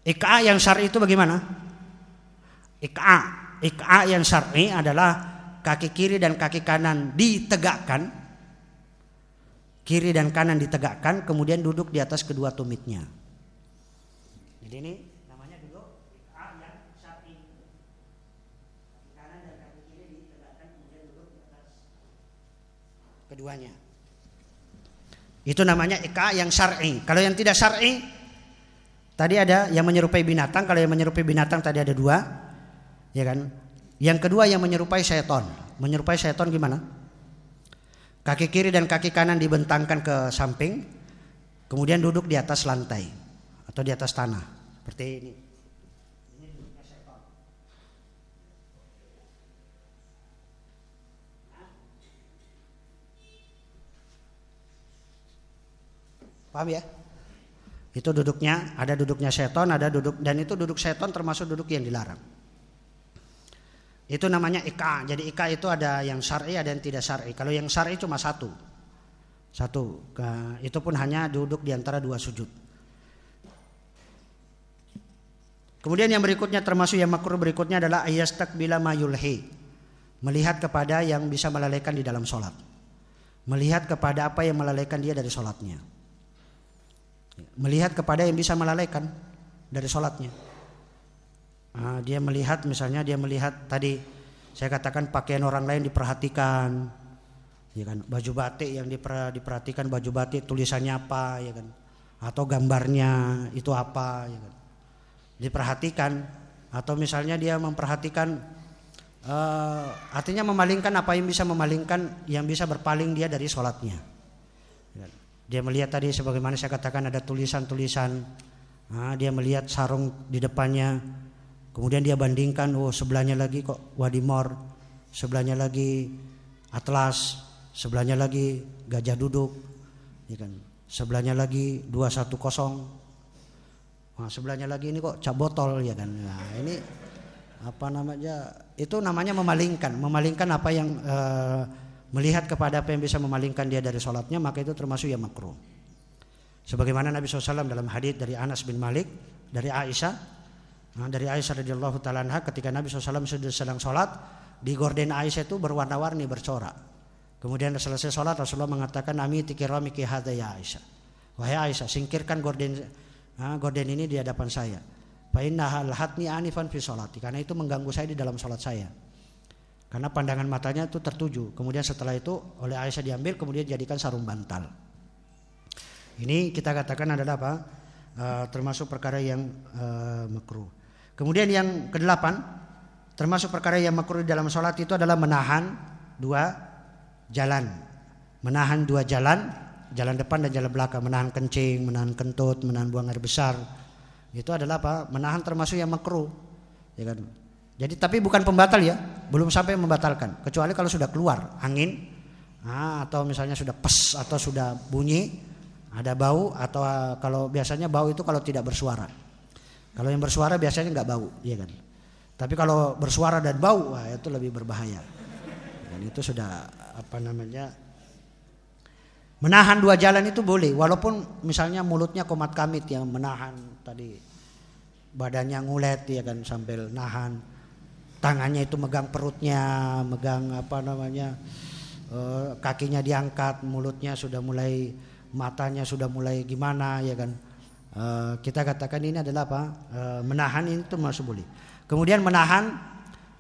Ika yang syar'i itu bagaimana? Ika, ika yang syar'i adalah kaki kiri dan kaki kanan ditegakkan, kiri dan kanan ditegakkan, kemudian duduk di atas kedua tumitnya. Jadi ini namanya duduk yang syar'i. Kanan dan kaki kiri ditegakkan, kemudian duduk di atas keduanya. Itu namanya ika yang syar'i. Kalau yang tidak syar'i Tadi ada yang menyerupai binatang, kalau yang menyerupai binatang tadi ada dua, ya kan? Yang kedua yang menyerupai seton. Menyerupai seton gimana? Kaki kiri dan kaki kanan dibentangkan ke samping, kemudian duduk di atas lantai atau di atas tanah, seperti ini. Paham ya? Itu duduknya, ada duduknya seton, ada duduk dan itu duduk seton termasuk duduk yang dilarang. Itu namanya ika. Jadi ika itu ada yang syar'i, ada yang tidak syar'i. Kalau yang syar'i cuma satu. Satu. Itu pun hanya duduk di antara dua sujud. Kemudian yang berikutnya termasuk yang makruh berikutnya adalah ayastakbila mayulhi. Melihat kepada yang bisa melalaikan di dalam sholat. Melihat kepada apa yang melalaikan dia dari sholatnya melihat kepada yang bisa melalaikan dari sholatnya. Nah, dia melihat misalnya dia melihat tadi saya katakan pakaian orang lain diperhatikan, ya kan baju batik yang diperhatikan baju batik tulisannya apa, ya kan atau gambarnya itu apa, ya kan diperhatikan atau misalnya dia memperhatikan uh, artinya memalingkan apa yang bisa memalingkan yang bisa berpaling dia dari sholatnya. Dia melihat tadi sebagaimana saya katakan ada tulisan-tulisan. Nah, dia melihat sarung di depannya. Kemudian dia bandingkan, oh sebelahnya lagi kok Wadimor, sebelahnya lagi Atlas, sebelahnya lagi Gajah Duduk, ya kan? Sebelahnya lagi 210. Nah, sebelahnya lagi ini kok cap botol ya kan. Nah, ini apa namanya? Itu namanya memalingkan, memalingkan apa yang uh, melihat kepada apa yang bisa memalingkan dia dari sholatnya maka itu termasuk yang makruh. Sebagaimana Nabi SAW dalam hadis dari Anas bin Malik dari Aisyah nah, dari Aisyah radhiyallahu taala ketika Nabi SAW sudah sedang sholat di gorden Aisyah itu berwarna-warni bercorak. Kemudian selesai sholat Rasulullah mengatakan Ami tikiramiki hada ya Aisyah. Wahai Aisyah singkirkan gorden nah, gorden ini di hadapan saya. Fa inna hatni anifan fi sholati karena itu mengganggu saya di dalam sholat saya. Karena pandangan matanya itu tertuju. Kemudian setelah itu oleh Aisyah diambil kemudian jadikan sarung bantal. Ini kita katakan adalah apa? Uh, termasuk perkara yang uh, makruh. Kemudian yang kedelapan termasuk perkara yang makruh dalam sholat itu adalah menahan dua jalan. Menahan dua jalan, jalan depan dan jalan belakang, menahan kencing, menahan kentut, menahan buang air besar. Itu adalah apa? Menahan termasuk yang makruh. Ya kan? Jadi tapi bukan pembatal ya, belum sampai membatalkan. Kecuali kalau sudah keluar angin Nah, atau misalnya sudah pes atau sudah bunyi, ada bau atau uh, kalau biasanya bau itu kalau tidak bersuara. Kalau yang bersuara biasanya nggak bau, iya kan. Tapi kalau bersuara dan bau, wah itu lebih berbahaya. Dan itu sudah apa namanya menahan dua jalan itu boleh, walaupun misalnya mulutnya komat kamit yang menahan tadi badannya ngulet ya kan sambil nahan tangannya itu megang perutnya, megang apa namanya Eh, kakinya diangkat, mulutnya sudah mulai matanya sudah mulai gimana ya kan. Uh, kita katakan ini adalah apa? Uh, menahan ini termasuk boleh. Kemudian menahan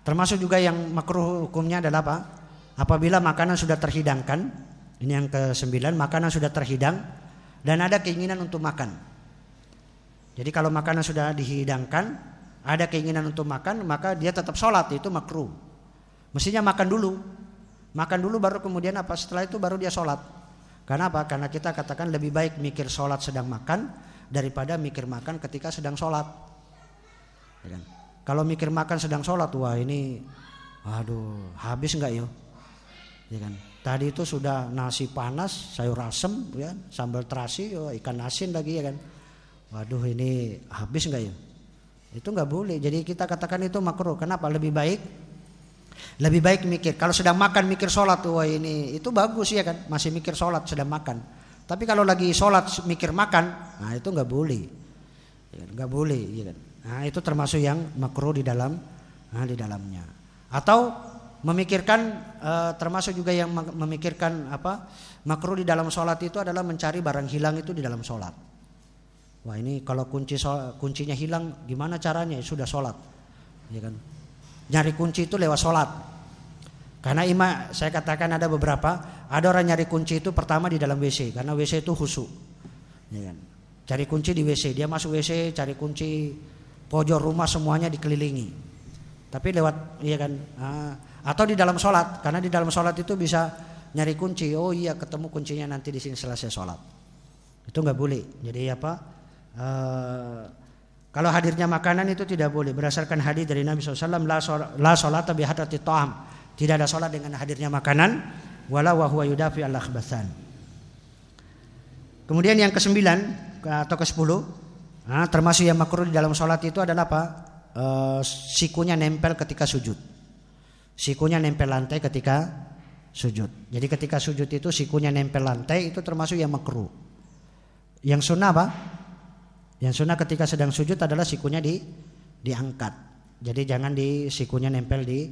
termasuk juga yang makruh hukumnya adalah apa? Apabila makanan sudah terhidangkan, ini yang ke sembilan, makanan sudah terhidang dan ada keinginan untuk makan. Jadi kalau makanan sudah dihidangkan, ada keinginan untuk makan, maka dia tetap sholat itu makruh. Mestinya makan dulu, Makan dulu baru kemudian apa setelah itu baru dia sholat. Karena apa? Karena kita katakan lebih baik mikir sholat sedang makan daripada mikir makan ketika sedang sholat. Ya kan? Kalau mikir makan sedang sholat, wah ini, aduh habis nggak yo? Ya kan? Tadi itu sudah nasi panas, sayur asem, ya, sambal terasi, yo, ikan asin lagi ya kan. Waduh ini habis nggak ya? Itu nggak boleh. Jadi kita katakan itu makruh. Kenapa? Lebih baik lebih baik mikir. Kalau sedang makan mikir sholat, wah ini itu bagus ya kan. Masih mikir sholat sedang makan. Tapi kalau lagi sholat mikir makan, nah itu nggak boleh. Ya, nggak boleh, ya kan. Nah itu termasuk yang makruh di dalam, nah, di dalamnya. Atau memikirkan uh, termasuk juga yang memikirkan apa makruh di dalam sholat itu adalah mencari barang hilang itu di dalam sholat. Wah ini kalau kunci kuncinya hilang gimana caranya? Ya, sudah sholat, ya kan? Nyari kunci itu lewat sholat. Karena ima saya katakan ada beberapa, ada orang nyari kunci itu pertama di dalam WC karena WC itu khusyuk. Ya kan? Cari kunci di WC, dia masuk WC cari kunci pojok rumah semuanya dikelilingi. Tapi lewat ya kan ah, atau di dalam sholat karena di dalam sholat itu bisa nyari kunci. Oh iya ketemu kuncinya nanti di sini selesai sholat. Itu nggak boleh. Jadi apa? Uh, kalau hadirnya makanan itu tidak boleh berdasarkan hadis dari Nabi SAW la salat bi hadrati ta'am. Tidak ada salat dengan hadirnya makanan wala wa huwa yudafi al akhbathan. Kemudian yang kesembilan atau ke sepuluh nah, termasuk yang makruh di dalam salat itu adalah apa? E, sikunya nempel ketika sujud. Sikunya nempel lantai ketika sujud. Jadi ketika sujud itu sikunya nempel lantai itu termasuk yang makruh. Yang sunnah apa? Yang sunnah ketika sedang sujud adalah sikunya di diangkat. Jadi jangan di sikunya nempel di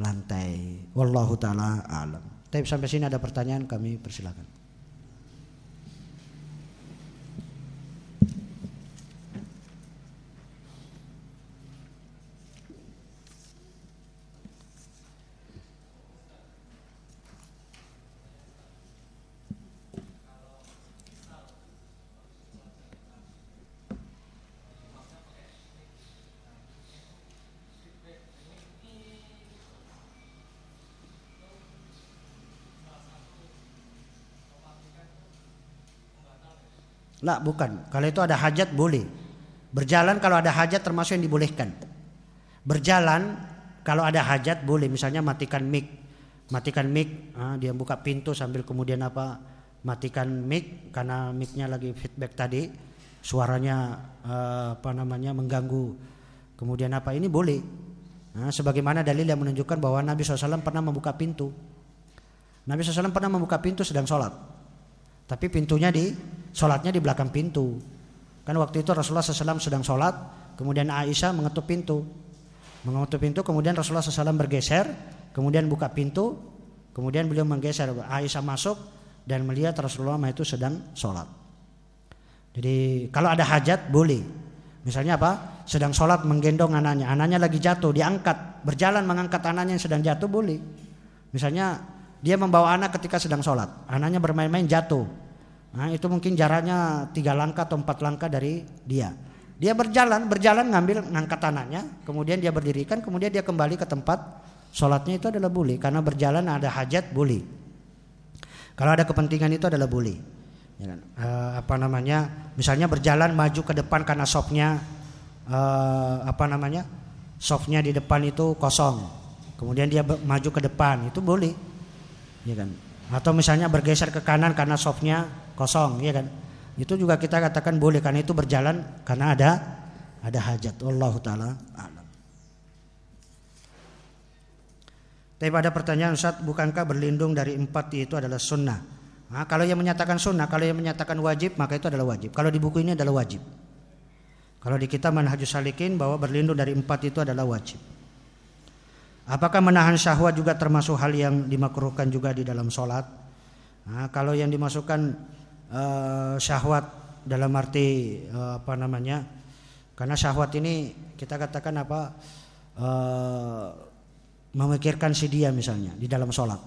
lantai. Wallahu taala alam. Tapi sampai sini ada pertanyaan kami persilakan. Lah bukan. Kalau itu ada hajat boleh. Berjalan kalau ada hajat termasuk yang dibolehkan. Berjalan kalau ada hajat boleh. Misalnya matikan mic, matikan mic, ah, dia buka pintu sambil kemudian apa? Matikan mic karena micnya lagi feedback tadi, suaranya ah, apa namanya mengganggu. Kemudian apa ini boleh. Nah, sebagaimana dalil yang menunjukkan bahwa Nabi SAW pernah membuka pintu. Nabi SAW pernah membuka pintu sedang sholat. Tapi pintunya di sholatnya di belakang pintu. Kan waktu itu Rasulullah SAW sedang sholat, kemudian Aisyah mengetuk pintu. Mengetuk pintu, kemudian Rasulullah SAW bergeser, kemudian buka pintu, kemudian beliau menggeser. Aisyah masuk dan melihat Rasulullah itu sedang sholat. Jadi kalau ada hajat boleh. Misalnya apa? Sedang sholat menggendong anaknya, anaknya lagi jatuh, diangkat, berjalan mengangkat anaknya yang sedang jatuh boleh. Misalnya dia membawa anak ketika sedang sholat, anaknya bermain-main jatuh, Nah, itu mungkin jaraknya tiga langkah atau empat langkah dari dia. Dia berjalan, berjalan ngambil ngangkat tanahnya, kemudian dia berdirikan, kemudian dia kembali ke tempat sholatnya itu adalah boleh karena berjalan ada hajat boleh. Kalau ada kepentingan itu adalah boleh. Ya kan? e, apa namanya? Misalnya berjalan maju ke depan karena softnya e, apa namanya? Softnya di depan itu kosong. Kemudian dia maju ke depan itu boleh. Ya kan? atau misalnya bergeser ke kanan karena softnya kosong ya kan itu juga kita katakan boleh karena itu berjalan karena ada ada hajat Allah taala alam. Tapi pada pertanyaan Ustaz, bukankah berlindung dari empat itu adalah sunnah? Nah, kalau yang menyatakan sunnah, kalau yang menyatakan wajib, maka itu adalah wajib. Kalau di buku ini adalah wajib. Kalau di kita Manhajus Salikin bahwa berlindung dari empat itu adalah wajib. Apakah menahan syahwat juga termasuk hal yang dimakruhkan juga di dalam sholat? Nah, kalau yang dimasukkan uh, syahwat dalam arti uh, apa namanya? Karena syahwat ini kita katakan apa? Uh, memikirkan si dia misalnya di dalam sholat.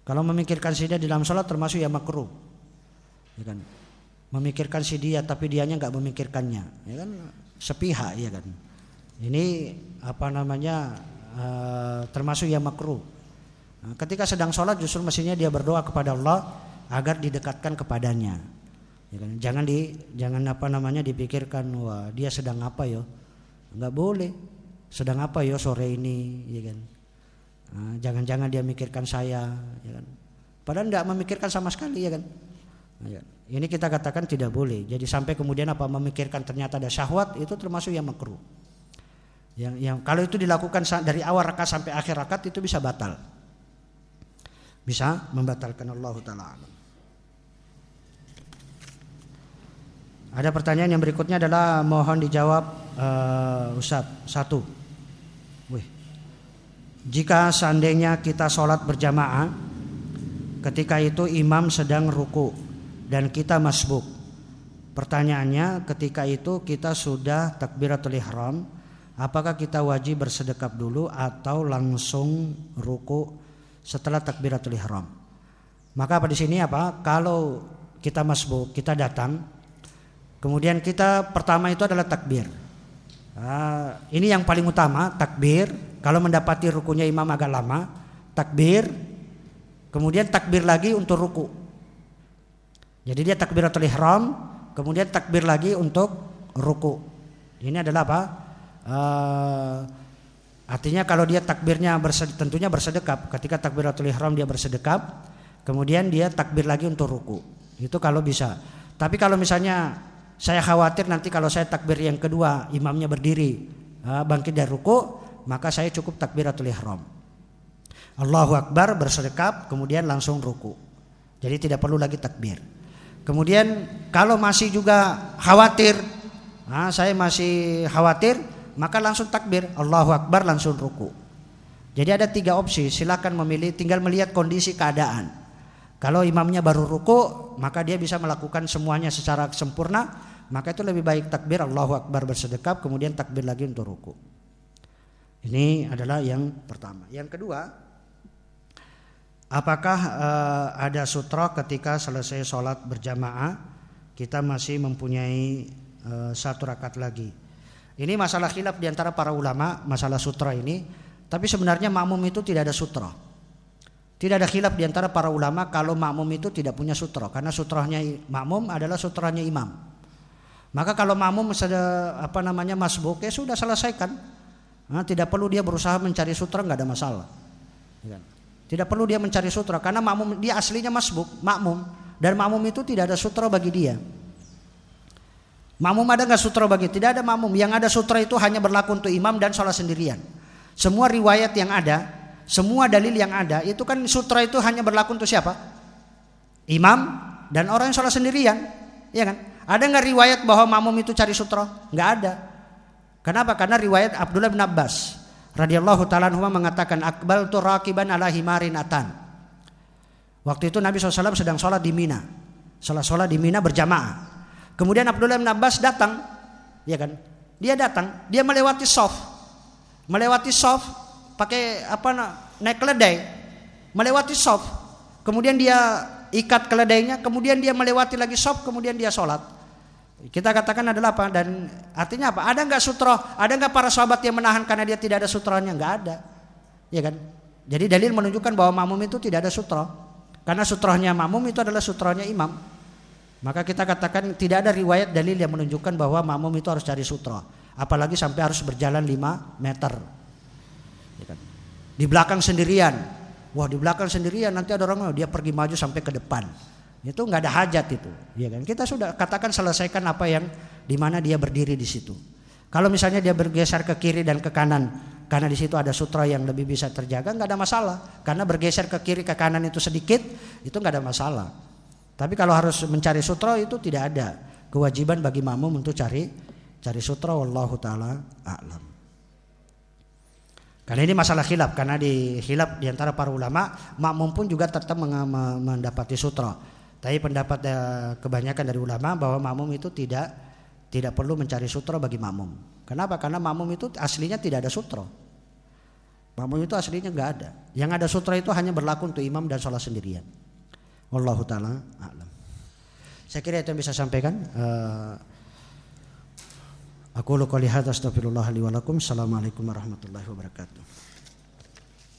Kalau memikirkan si dia di dalam sholat termasuk yang makruh, ya kan? Memikirkan si dia tapi dianya nggak memikirkannya, ya kan? Sepihak, ya kan? Ini apa namanya? Uh, termasuk yang makruh. Nah, ketika sedang sholat justru mestinya dia berdoa kepada Allah agar didekatkan kepadanya. Ya kan? Jangan di jangan apa namanya dipikirkan wah dia sedang apa yo, nggak boleh. Sedang apa yo sore ini? Ya kan? Nah, jangan-jangan dia mikirkan saya ya kan? Padahal tidak memikirkan sama sekali ya kan? Nah, ini kita katakan tidak boleh. Jadi sampai kemudian apa memikirkan ternyata ada syahwat itu termasuk yang makruh yang yang kalau itu dilakukan dari awal rakaat sampai akhir rakaat itu bisa batal bisa membatalkan Allah taala Ada pertanyaan yang berikutnya adalah mohon dijawab uh, Ustaz. Satu. Jika seandainya kita sholat berjamaah Ketika itu imam sedang ruku Dan kita masbuk Pertanyaannya ketika itu kita sudah takbiratul ihram Apakah kita wajib bersedekap dulu Atau langsung ruku setelah takbiratul ihram Maka apa di sini apa Kalau kita masbuk kita datang Kemudian kita pertama itu adalah takbir Uh, ini yang paling utama takbir. Kalau mendapati rukunya imam agak lama, takbir. Kemudian takbir lagi untuk ruku. Jadi dia takbiratul ihram, kemudian takbir lagi untuk ruku. Ini adalah apa? Uh, artinya kalau dia takbirnya bersed, tentunya bersedekap. Ketika takbiratul ihram dia bersedekap, kemudian dia takbir lagi untuk ruku. Itu kalau bisa. Tapi kalau misalnya saya khawatir nanti kalau saya takbir yang kedua imamnya berdiri bangkit dari ruku, maka saya cukup takbiratul ihram. Allahu Akbar bersedekap kemudian langsung ruku. Jadi tidak perlu lagi takbir. Kemudian kalau masih juga khawatir, nah, saya masih khawatir, maka langsung takbir Allahu Akbar langsung ruku. Jadi ada tiga opsi, silakan memilih, tinggal melihat kondisi keadaan. Kalau imamnya baru ruku, maka dia bisa melakukan semuanya secara sempurna maka itu lebih baik takbir Allahu Akbar bersedekap kemudian takbir lagi untuk ruku. Ini adalah yang pertama. Yang kedua, apakah uh, ada sutra ketika selesai sholat berjamaah kita masih mempunyai uh, satu rakaat lagi? Ini masalah khilaf di antara para ulama masalah sutra ini. Tapi sebenarnya makmum itu tidak ada sutra. Tidak ada khilaf di antara para ulama kalau makmum itu tidak punya sutra karena sutranya makmum adalah sutranya imam. Maka kalau makmum apa namanya masbuk ya sudah selesaikan. Nah, tidak perlu dia berusaha mencari sutra nggak ada masalah. Ya. Tidak perlu dia mencari sutra karena makmum dia aslinya masbuk, makmum dan makmum itu tidak ada sutra bagi dia. Makmum ada nggak sutra bagi? Tidak ada makmum. Yang ada sutra itu hanya berlaku untuk imam dan sholat sendirian. Semua riwayat yang ada, semua dalil yang ada itu kan sutra itu hanya berlaku untuk siapa? Imam dan orang yang sholat sendirian, ya kan? Ada nggak riwayat bahwa makmum itu cari sutra? Nggak ada. Kenapa? Karena riwayat Abdullah bin Abbas radhiyallahu taala mengatakan akbal tu rakiban ala himarin atan. Waktu itu Nabi SAW sedang sholat di Mina. Sholat sholat di Mina berjamaah. Kemudian Abdullah bin Abbas datang, ya kan? Dia datang, dia melewati soft, melewati soft, pakai apa naik keledai, melewati soft. Kemudian dia ikat keledainya, kemudian dia melewati lagi soft, kemudian dia sholat. Kita katakan adalah apa? Dan artinya apa? Ada nggak sutro? Ada nggak para sahabat yang menahan karena dia tidak ada sutronya? Nggak ada, ya kan? Jadi dalil menunjukkan bahwa makmum itu tidak ada sutro, karena sutronya makmum itu adalah sutronya imam. Maka kita katakan tidak ada riwayat dalil yang menunjukkan bahwa makmum itu harus cari sutro, apalagi sampai harus berjalan 5 meter. Ya kan? Di belakang sendirian, Wah di belakang sendirian nanti ada orang dia pergi maju sampai ke depan. Itu nggak ada hajat itu, ya kan? Kita sudah katakan selesaikan apa yang di mana dia berdiri di situ. Kalau misalnya dia bergeser ke kiri dan ke kanan, karena di situ ada sutra yang lebih bisa terjaga, nggak ada masalah. Karena bergeser ke kiri ke kanan itu sedikit, itu nggak ada masalah. Tapi kalau harus mencari sutra itu tidak ada kewajiban bagi makmum untuk cari cari sutra. Wallahu taala a'lam. Karena ini masalah khilaf, karena di khilaf di antara para ulama, makmum pun juga tetap mendapati sutra. Tapi pendapat eh, kebanyakan dari ulama bahwa makmum itu tidak tidak perlu mencari sutra bagi makmum. Kenapa? Karena makmum itu aslinya tidak ada sutra. Makmum itu aslinya nggak ada. Yang ada sutra itu hanya berlaku untuk imam dan sholat sendirian. Wallahu taala a'lam. Saya kira itu yang bisa sampaikan. Uh, aku lu qouli hadza Assalamualaikum warahmatullahi wabarakatuh.